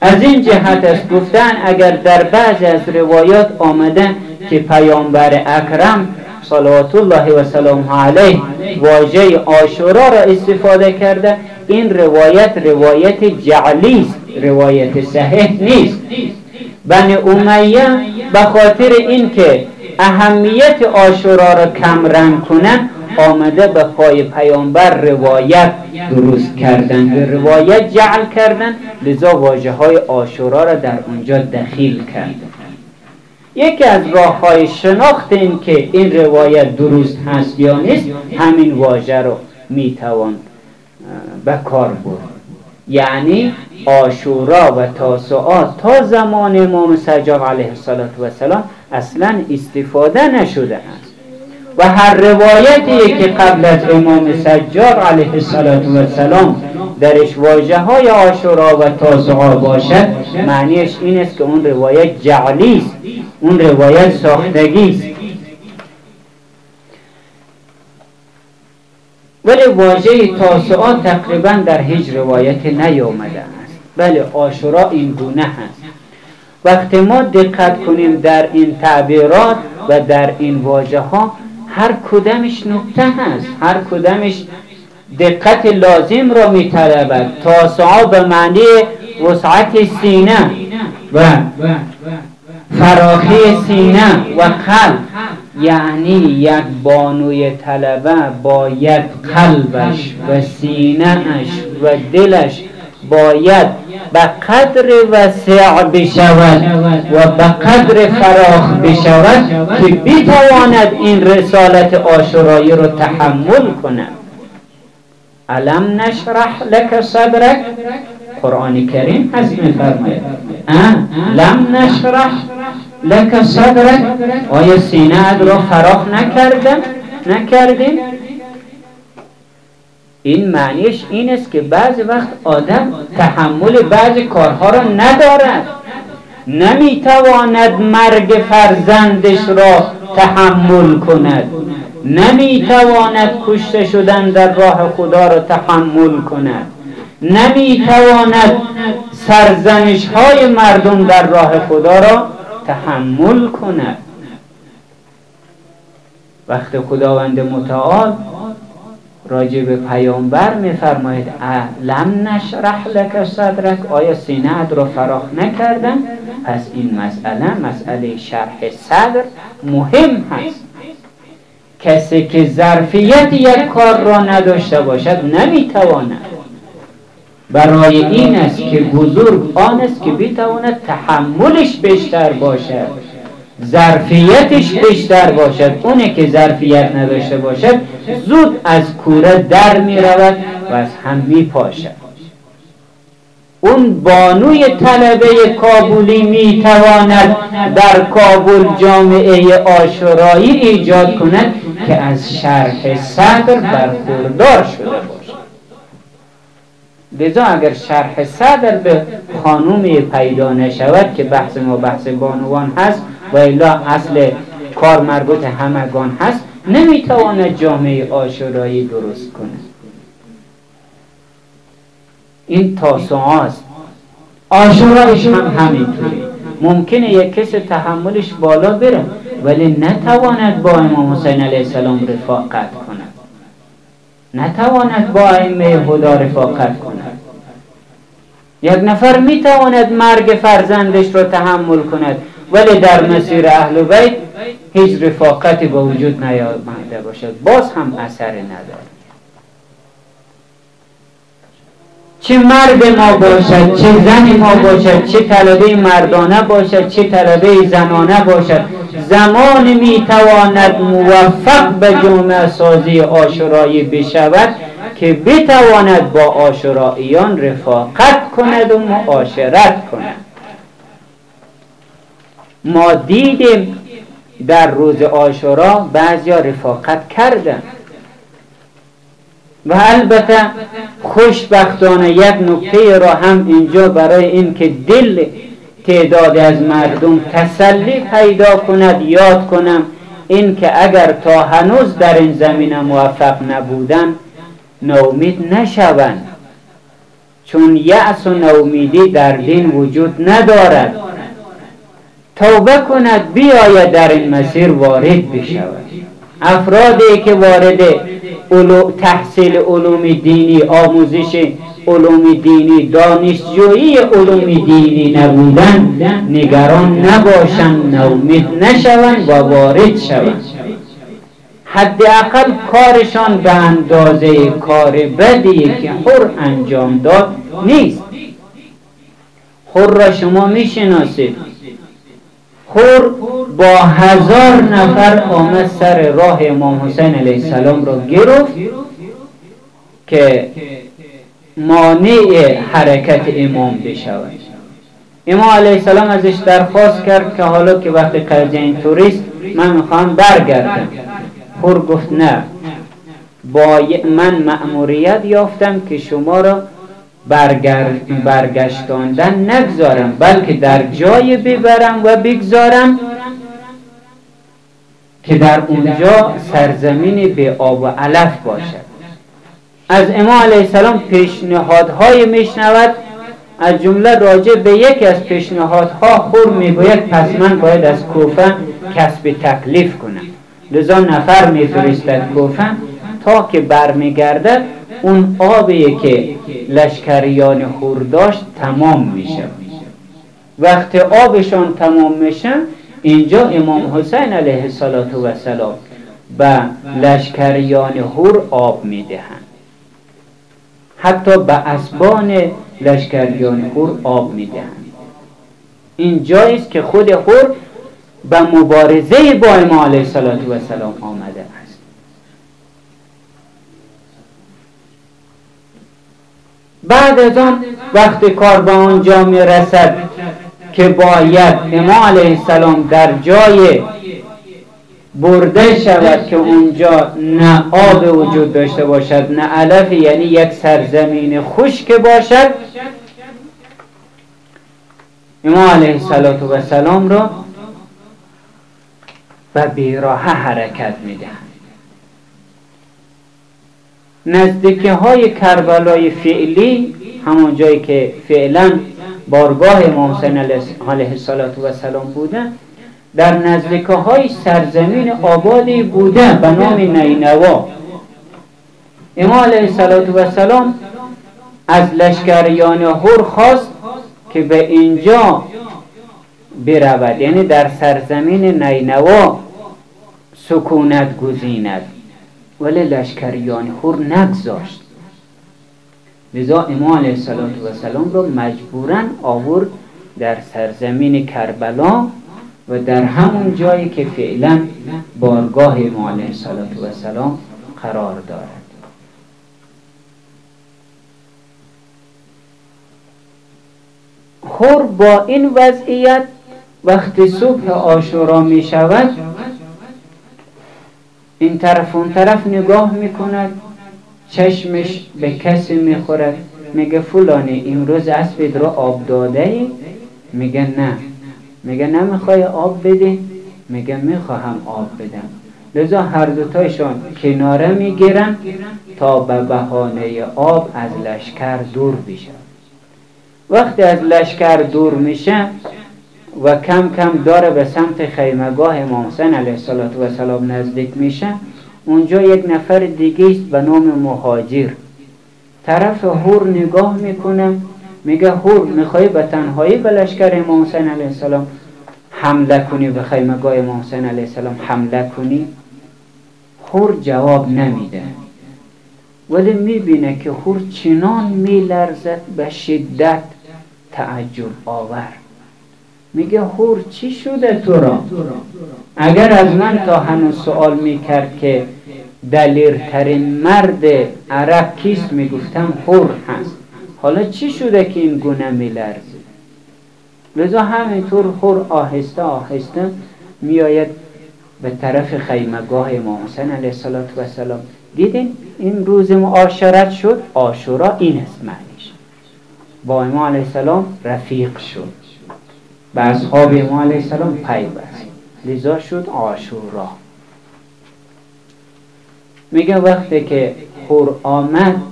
از این جهت است گفتن اگر در بعضی از روایات آمده که پیامبر اکرم صلوات الله و سلام علیه واژه آشورا را استفاده کرده این روایت روایت جعلی است روایت صحیح نیست. بنی امیه به خاطر اینکه اهمیت آشورا را کم رنگ کنن آمده به پای پیامبر روایت درست کردن. به روایت جعل کردن. لذا واجه های آشورا را در اونجا دخیل کردن یکی از راه های شناخت این که این روایت درست هست یا نیست همین واژه رو می‌توان به کار برد. یعنی آشورا و تاسعات تا زمان امام سجاد علیه السلام اصلا استفاده نشده است. و هر روایتی که قبل از امام سجاد علیه السلام درش واجه های آشورا و تاسعا باشد معنیش این است که اون روایت جعلی است اون روایت ساختگی است. ولی واژه تاسعا تقریبا در هیچ روایت نیامده است. بله آشورا این گونه هست. وقتی ما دقت کنیم در این تعبیرات و در این واژه ها هر کدامش نکته هست هر کدامش دقت لازم را می طلبد تاسعا به معنی وسعت سینه و فراخی سینه و قلب. یعنی یک بانوی طلبه باید قلبش و سینهش و دلش باید به قدر وسع بشود و به قدر فراخ بشود که بتواند این رسالت آشورایی رو تحمل کند علم نشرح لك صدرک؟ قرآن کریم هست فرماید لم نشرح لك صدرک؟ آیا سینه را فراخ نکردم؟ نکردیم؟ این معنیش این است که بعضی وقت آدم تحمل بعضی کارها را ندارد. نمی‌تواند مرگ فرزندش را تحمل کند. نمی‌تواند کشته شدن در راه خدا را تحمل کند. نمی‌تواند سرزنش های مردم در راه خدا را تحمل کند. وقت خداوند متعال راجع به پیامبر میفرماید لم نشرح لك صدرک؟ آیا سینه را فراخ نکردم؟ پس این مسئله مسئله شرح صدر مهم هست. کسی که ظرفیت یک کار را نداشته باشد نمی‌تواند. برای این است که بزرگ آن است که بتواند تحملش بیشتر باشد. ظرفیتش بیشتر باشد. اونه که ظرفیت نداشته باشد زود از کوره در می رود و از هم می پاشد اون بانوی طلبه کابولی می تواند در کابل جامعه آشورایی ایجاد کند که از شرح صدر برخوردار شده باشد. لذا اگر شرح صدر به خانومی پیدا نشود که بحث ما بحث بانوان هست و الا اصل کار مربوط همگان هست نمی‌تواند جامعه آشورایی درست کند این تاسعاست آشورایش هم همینطوری. ممکنه یک کس تحملش بالا بره ولی نتواند با امام حسین علیه السلام رفاقت کند. نتواند با ائمه خدا رفاقت کند. یک نفر می‌تواند مرگ فرزندش را تحمل کند. ولی در مسیر اهل بیت هیچ رفاقتی با وجود نیامده باشد. باز هم اثر ندارد چه مرد ما باشد چه زن ما باشد چه طلبه مردانه باشد چه طلبه زنانه باشد. زمان می‌تواند موفق به جمعه سازی آشورایی بشود که بتواند با آشوراییان رفاقت کند و معاشرت کند. ما دیدیم در روز آشورا بعضیا رفاقت کردن. و البته خوشبختانه یک نکته را هم اینجا برای اینکه دل تعداد از مردم تسلی پیدا کند یاد کنم اینکه اگر تا هنوز در این زمینه موفق نبودن نومید نشوند. چون یأس و نومیدی در دین وجود ندارد. توبه کند بیاید در این مسیر وارد بشود. افرادی که وارد تحصیل علوم دینی آموزش علوم دینی دانشجویی علوم دینی نبودن نگران نباشند نومید نشوند و وارد شوند. حداقل کارشان به اندازه کار بدی که حر انجام داد نیست. حر را شما می‌شناسید. خور با هزار نفر آمد سر راه امام حسین علیه السلام را گرفت که مانع حرکت امام بشود. امام علیه السلام ازش درخواست کرد که حالا که وقت قضیه این توریست من می‌خوام برگردم. خور گفت نه. با من مأموریت یافتم که شما را برگشتاندن نگذارم بلکه در جای ببرم و بگذارم که در اونجا سرزمین به آب و علف باشد. از امام علیه السلام پیشنهادهای میشنود از جمله راجع به یکی از پیشنهادها خور می‌گوید پس من باید از کوفه کسب تکلیف کنم. لذا نفر میفرستد کوفه تا که برمیگردد اون آبی که لشکریان خور داشت تمام میشه. وقتی آبشان تمام میشه اینجا امام حسین علیه السلام به لشکریان هور آب می‌دهند. حتی به اسبان لشکریان هور آب می‌دهند. این جایی است که خود هور به مبارزه با امام علیه السلام آمده است بعد از آن وقتی کار به آنجا می‌رسد که باید امام علیه السلام در جای برده شود که اونجا نه آب وجود داشته باشد نه علف یعنی یک سرزمین خشک باشد. امام علیه السلام را و بیراه حرکت می‌دهند نزدیکی های کربلای فعلی همون جایی که فعلا بارگاه امام حسین علیه السلام بوده در نزدیکه های سرزمین آبادی بوده به نام نینوا. امام علیه السلام از لشکریان هور خواست که به اینجا برود. یعنی در سرزمین نینوا سکونت گزیند. ولی لشکریان هور نگذاشت. لذا امام علیه السلام را مجبورا آورد در سرزمین کربلا و در همون جایی که فعلا بارگاه امام علیه السلام قرار دارد. خور با این وضعیت وقتی صبح آشورا می شود این طرف اون طرف نگاه می کند چشمش به کسی می خورد میگه فلانی امروز اسبید رو آب داده ای؟ میگه نه میگه نمی‌خوای آب بدی؟ میگه می‌خواهم آب بدم لذا هر دوتایشان کناره می‌گیرن تا به بهانه آب از لشکر دور بشن وقتی از لشکر دور میشه و کم کم داره به سمت خیمگاه امام حسین علیه السلام نزدیک میشه. اونجا یک نفر دیگه است به نام مهاجر. طرف هور نگاه می‌کنه. میگه هور می‌خوای به تنهایی به لشکر امام حسین علیه السلام حمله کنی به خیمگاه امام حسین علیه السلام حمله کنی؟ هور جواب نمیده. ولی می‌بینه که هور چنان میلرزد به شدت تعجب آور. میگه هور چی شده تو را؟ اگر از من تا هنوز سوال می‌کرد که دلیرترین مرد عرب کیست می‌گفتم هور هست. حالا چی شده که این گونه میلرزه؟ لذا همینطور هور آهسته آهسته میآید به طرف خیمگاه امام حسین علیه السلام دیدین این روز معاشرت شد؟ آشورا این است معنیش. با امام علیه السلام رفیق شد. به اصحاب امام علیه السلام پیوست لذا شد آشورا میگه وقتی که خور آمد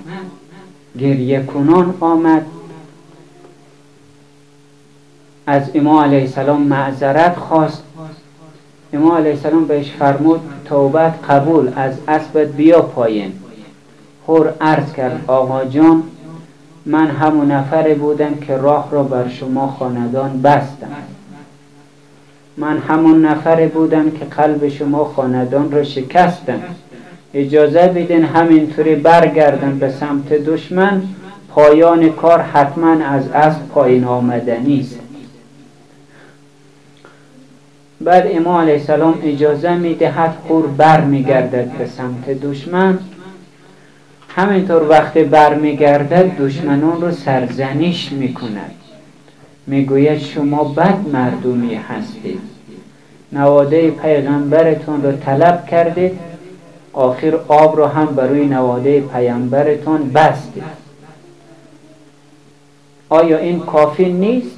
گریه کنان آمد. از امام علیه السلام معذرت خواست. امام علیه السلام بهش فرمود توبت قبول از اسبت بیا پایین. خور عرض کرد آقا جان من همون نفر بودم که راه را بر شما خاندان بستم. من همون نفر بودم که قلب شما خاندان را شکستم. اجازه بدین همینطوری برگردم به سمت دشمن. پایان کار حتما از اسب پایین آمدنی است بعد امام علیه السلام اجازه می‌دهد خور بر میگردد به سمت دشمن. همینطور وقتی برمیگردد دشمنان رو سرزنش می‌کند. می‌گوید شما بد مردمی هستید. نواده پیغمبرتون رو طلب کردید آخر آب رو هم بروی نواده پیغمبرتون بستید آیا این کافی نیست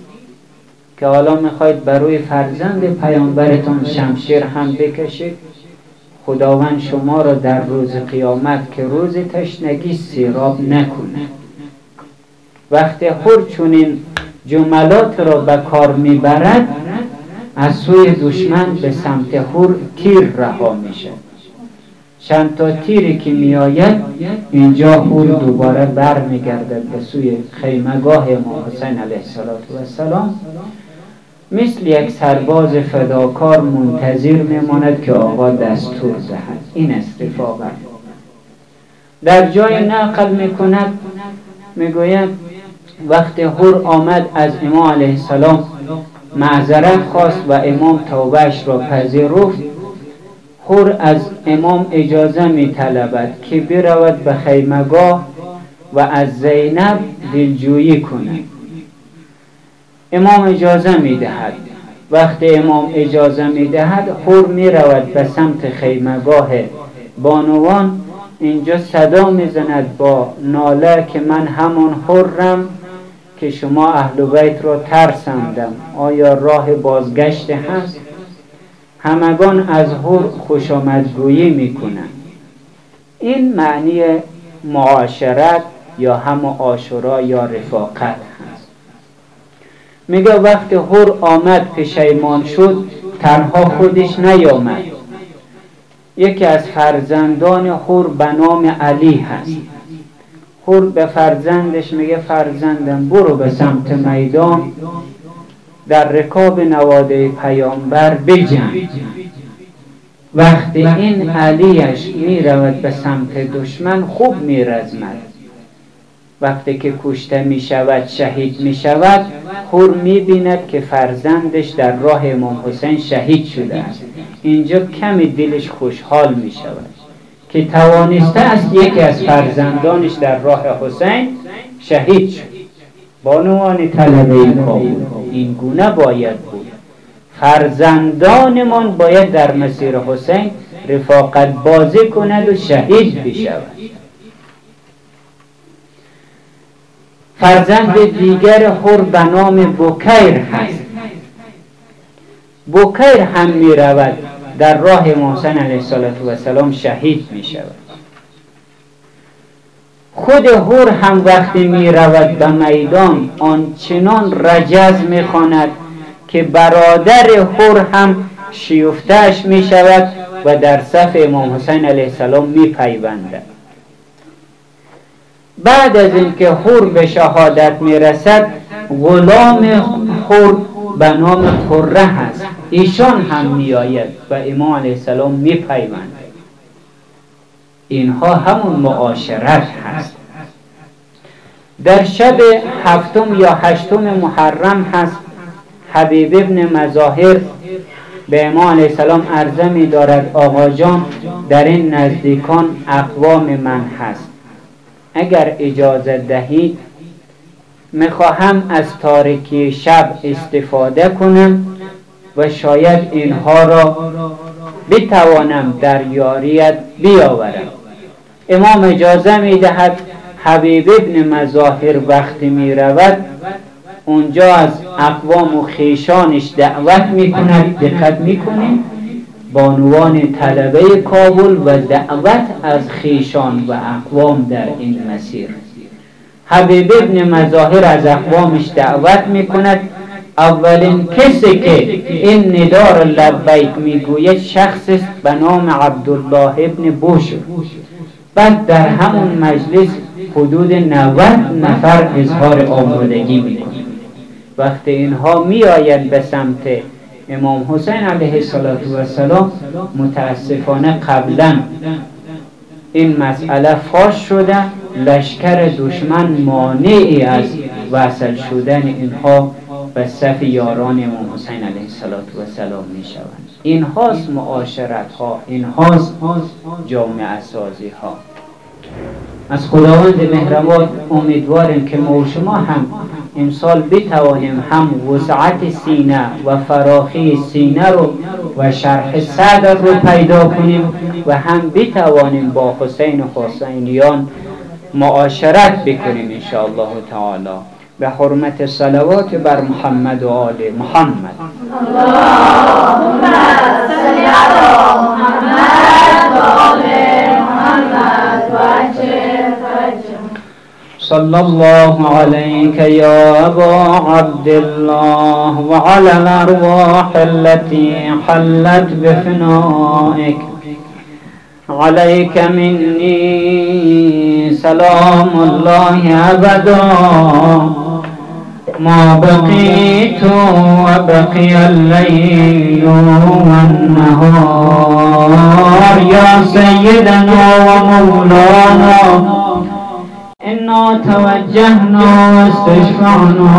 که حالا می‌خواید بروی فرزند پیامبرتون شمشیر هم بکشید؟ خداوند شما را در روز قیامت که روز تشنگی سیراب نکنه وقتی هر چونین جملات را به کار می‌برد از سوی دشمن به سمت هور تیر رها میشه. چند تا تیری که میآید اینجا هور دوباره بر میگردد به سوی خیمگاه امام حسین علیه السلام. مثل یک سرباز فداکار منتظر میماند که آقا دستور دهد. این است رفاقت. در جای نقل می‌کند می‌گوید وقتی هور آمد از امام علیه السلام معذرت خواست و امام توبهش را پذیرفت. هور از امام اجازه می طلبد که برود به خیمگاه و از زینب دلجویی کند. امام اجازه می دهد وقتی امام اجازه می دهد هور می رود به سمت خیمگاه بانوان. اینجا صدا می‌زند با ناله که من همون حرم که شما اهل بیت را ترسندم. آیا راه بازگشت هست؟ همگان از هر خوش آمدگویی می‌کنند. این معنی معاشرت یا هم آشورا یا رفاقت؟ میگه وقتی هر آمد پشیمان شد تنها خودش نیامد. یکی از فرزندان هر به نام علی هست. هر به فرزندش میگه فرزندم برو به سمت میدان در رکاب نواده پیامبر بجنگ. وقتی این علیش می رود به سمت دشمن خوب می رزمد وقتی که کشته می شود شهید می شود خور می بیند که فرزندش در راه امام حسین شهید شده است. اینجا کمی دلش خوشحال می شود که توانسته است یکی از فرزندانش در راه حسین شهید شد بانوان طلبه کابل این گونه باید بود. فرزندانمان باید در مسیر حسین رفاقت بازی کند و شهید بشود فرزند دیگر خور به نام بوکیر هست. بوکیر هم می رود در راه محسن علیه السلام شهید می شود. خود هور هم وقتی می رود به میدان آنچنان رجز می خواند که برادر هور هم شیفتش می شود و در صف امام حسین علیه السلام می پیوندد. بعد از اینکه هور به شهادت می رسد غلام هور به نام قره هست. ایشان هم می آید و امام علیه السلام می پیوند اینها همون معاشرت هست. در شب هفتم یا هشتم محرم هست حبیب ابن مظاهر به امام علیه السلام عرضه می دارد آقا جان در این نزدیکان اقوام من هست. اگر اجازه دهید می‌خواهم از تاریکی شب استفاده کنم و شاید اینها را بتوانم در یاریت بیاورم. امام اجازه می دهد حبیب ابن مظاهر وقتی می رود اونجا از اقوام و خیشانش دعوت می کند دقت می کنید بانوان طلبه کابل و دعوت از خیشان و اقوام در این مسیر. حبیب ابن مظاهر از اقوامش دعوت می کند اولین کسی که این ندار لبیک می‌گوید شخص است به نام عبدالله ابن بوش. بعد در همون مجلس حدود 90 نفر اظهار آمادگی می‌کنند. وقتی اینها می آید به سمت امام حسین علیه السلام متاسفانه قبلا این مسئله فاش شده لشکر دشمن مانعی از وصل شدن اینها به صف یاران امام حسین علیه السلام می شوند این هاست معاشرت ها این هاست جامعه سازی ها از خداوند مهربان امیدواریم که ما و شما هم امسال بتوانیم هم وسعت سینه و فراخی سینه رو و شرح صدر رو پیدا کنیم و هم بتوانیم با حسین حسینیان معاشرت بکنیم انشاءالله تعالی. به حرمت صلوات بر محمد و آل محمد. اللهم صل على محمد و آل محمد. و صلى الله عليك يا أبا عبد الله وعلى الأرواح التي حلت بفنائك. عليك مني سلام الله أبدا. ما بقيت وبقي الليل والنهار. يا سيدنا ومولانا إنا توجهنا واستشفعنا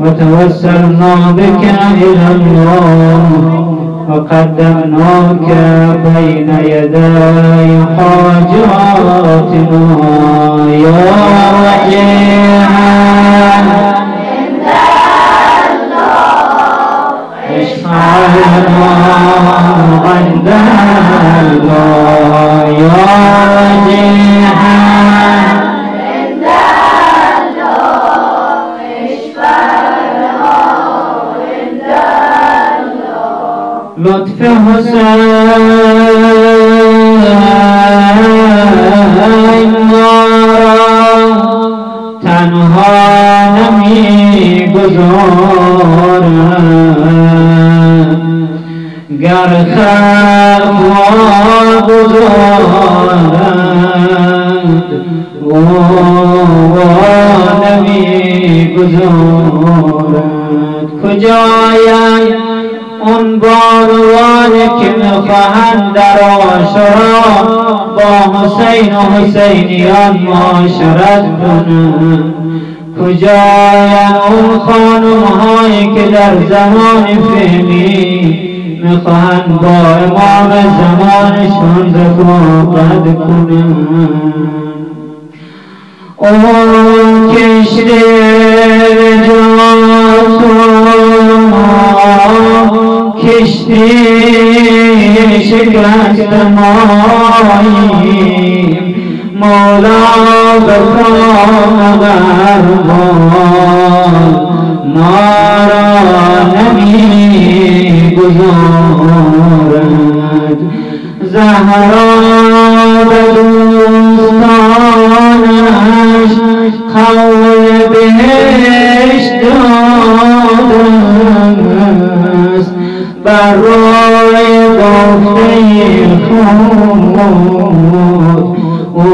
وتوسلنا بك إلى الله وقدمناك بين يدي حاجاتنا. يا وجيها اشفع لنا عند الله. يا وجيها حسین ما تنها نمی گذارم گر خلق گذارد او نمی کجایم اون بانوان که می‌خواهند در آشرا با حسین و حسینیان معاشرت کنند کجاین اون خانم هایی که در زمان فعلی می‌خواهند با امام زمانشون رفاقت کنند اون کشته کشتی شکست ماییم مولا بکام غربان ما را نمی زهرا به دوستانش قول بهش دادست بر روی گفته خود او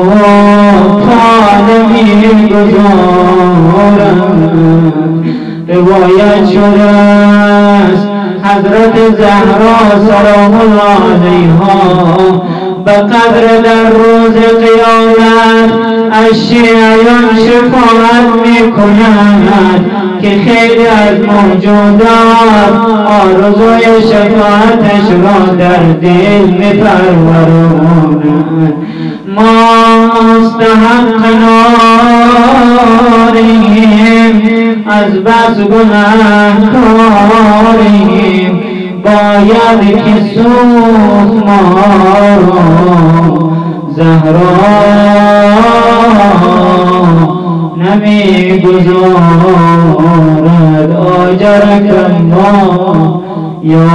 طالبی گذارد روایت شده است حضرت زهرا سلام الله علیها به قدر در روز قیامت از شیعیان شفاعت می که خیلی از موجودات آرزوی شفاعتش را در دل می ما مستحق ناریم از بس گناه کاریم باید که سوخ ما زهرا نمی گذارد آجرک ما یا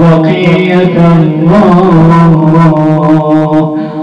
بقیت الله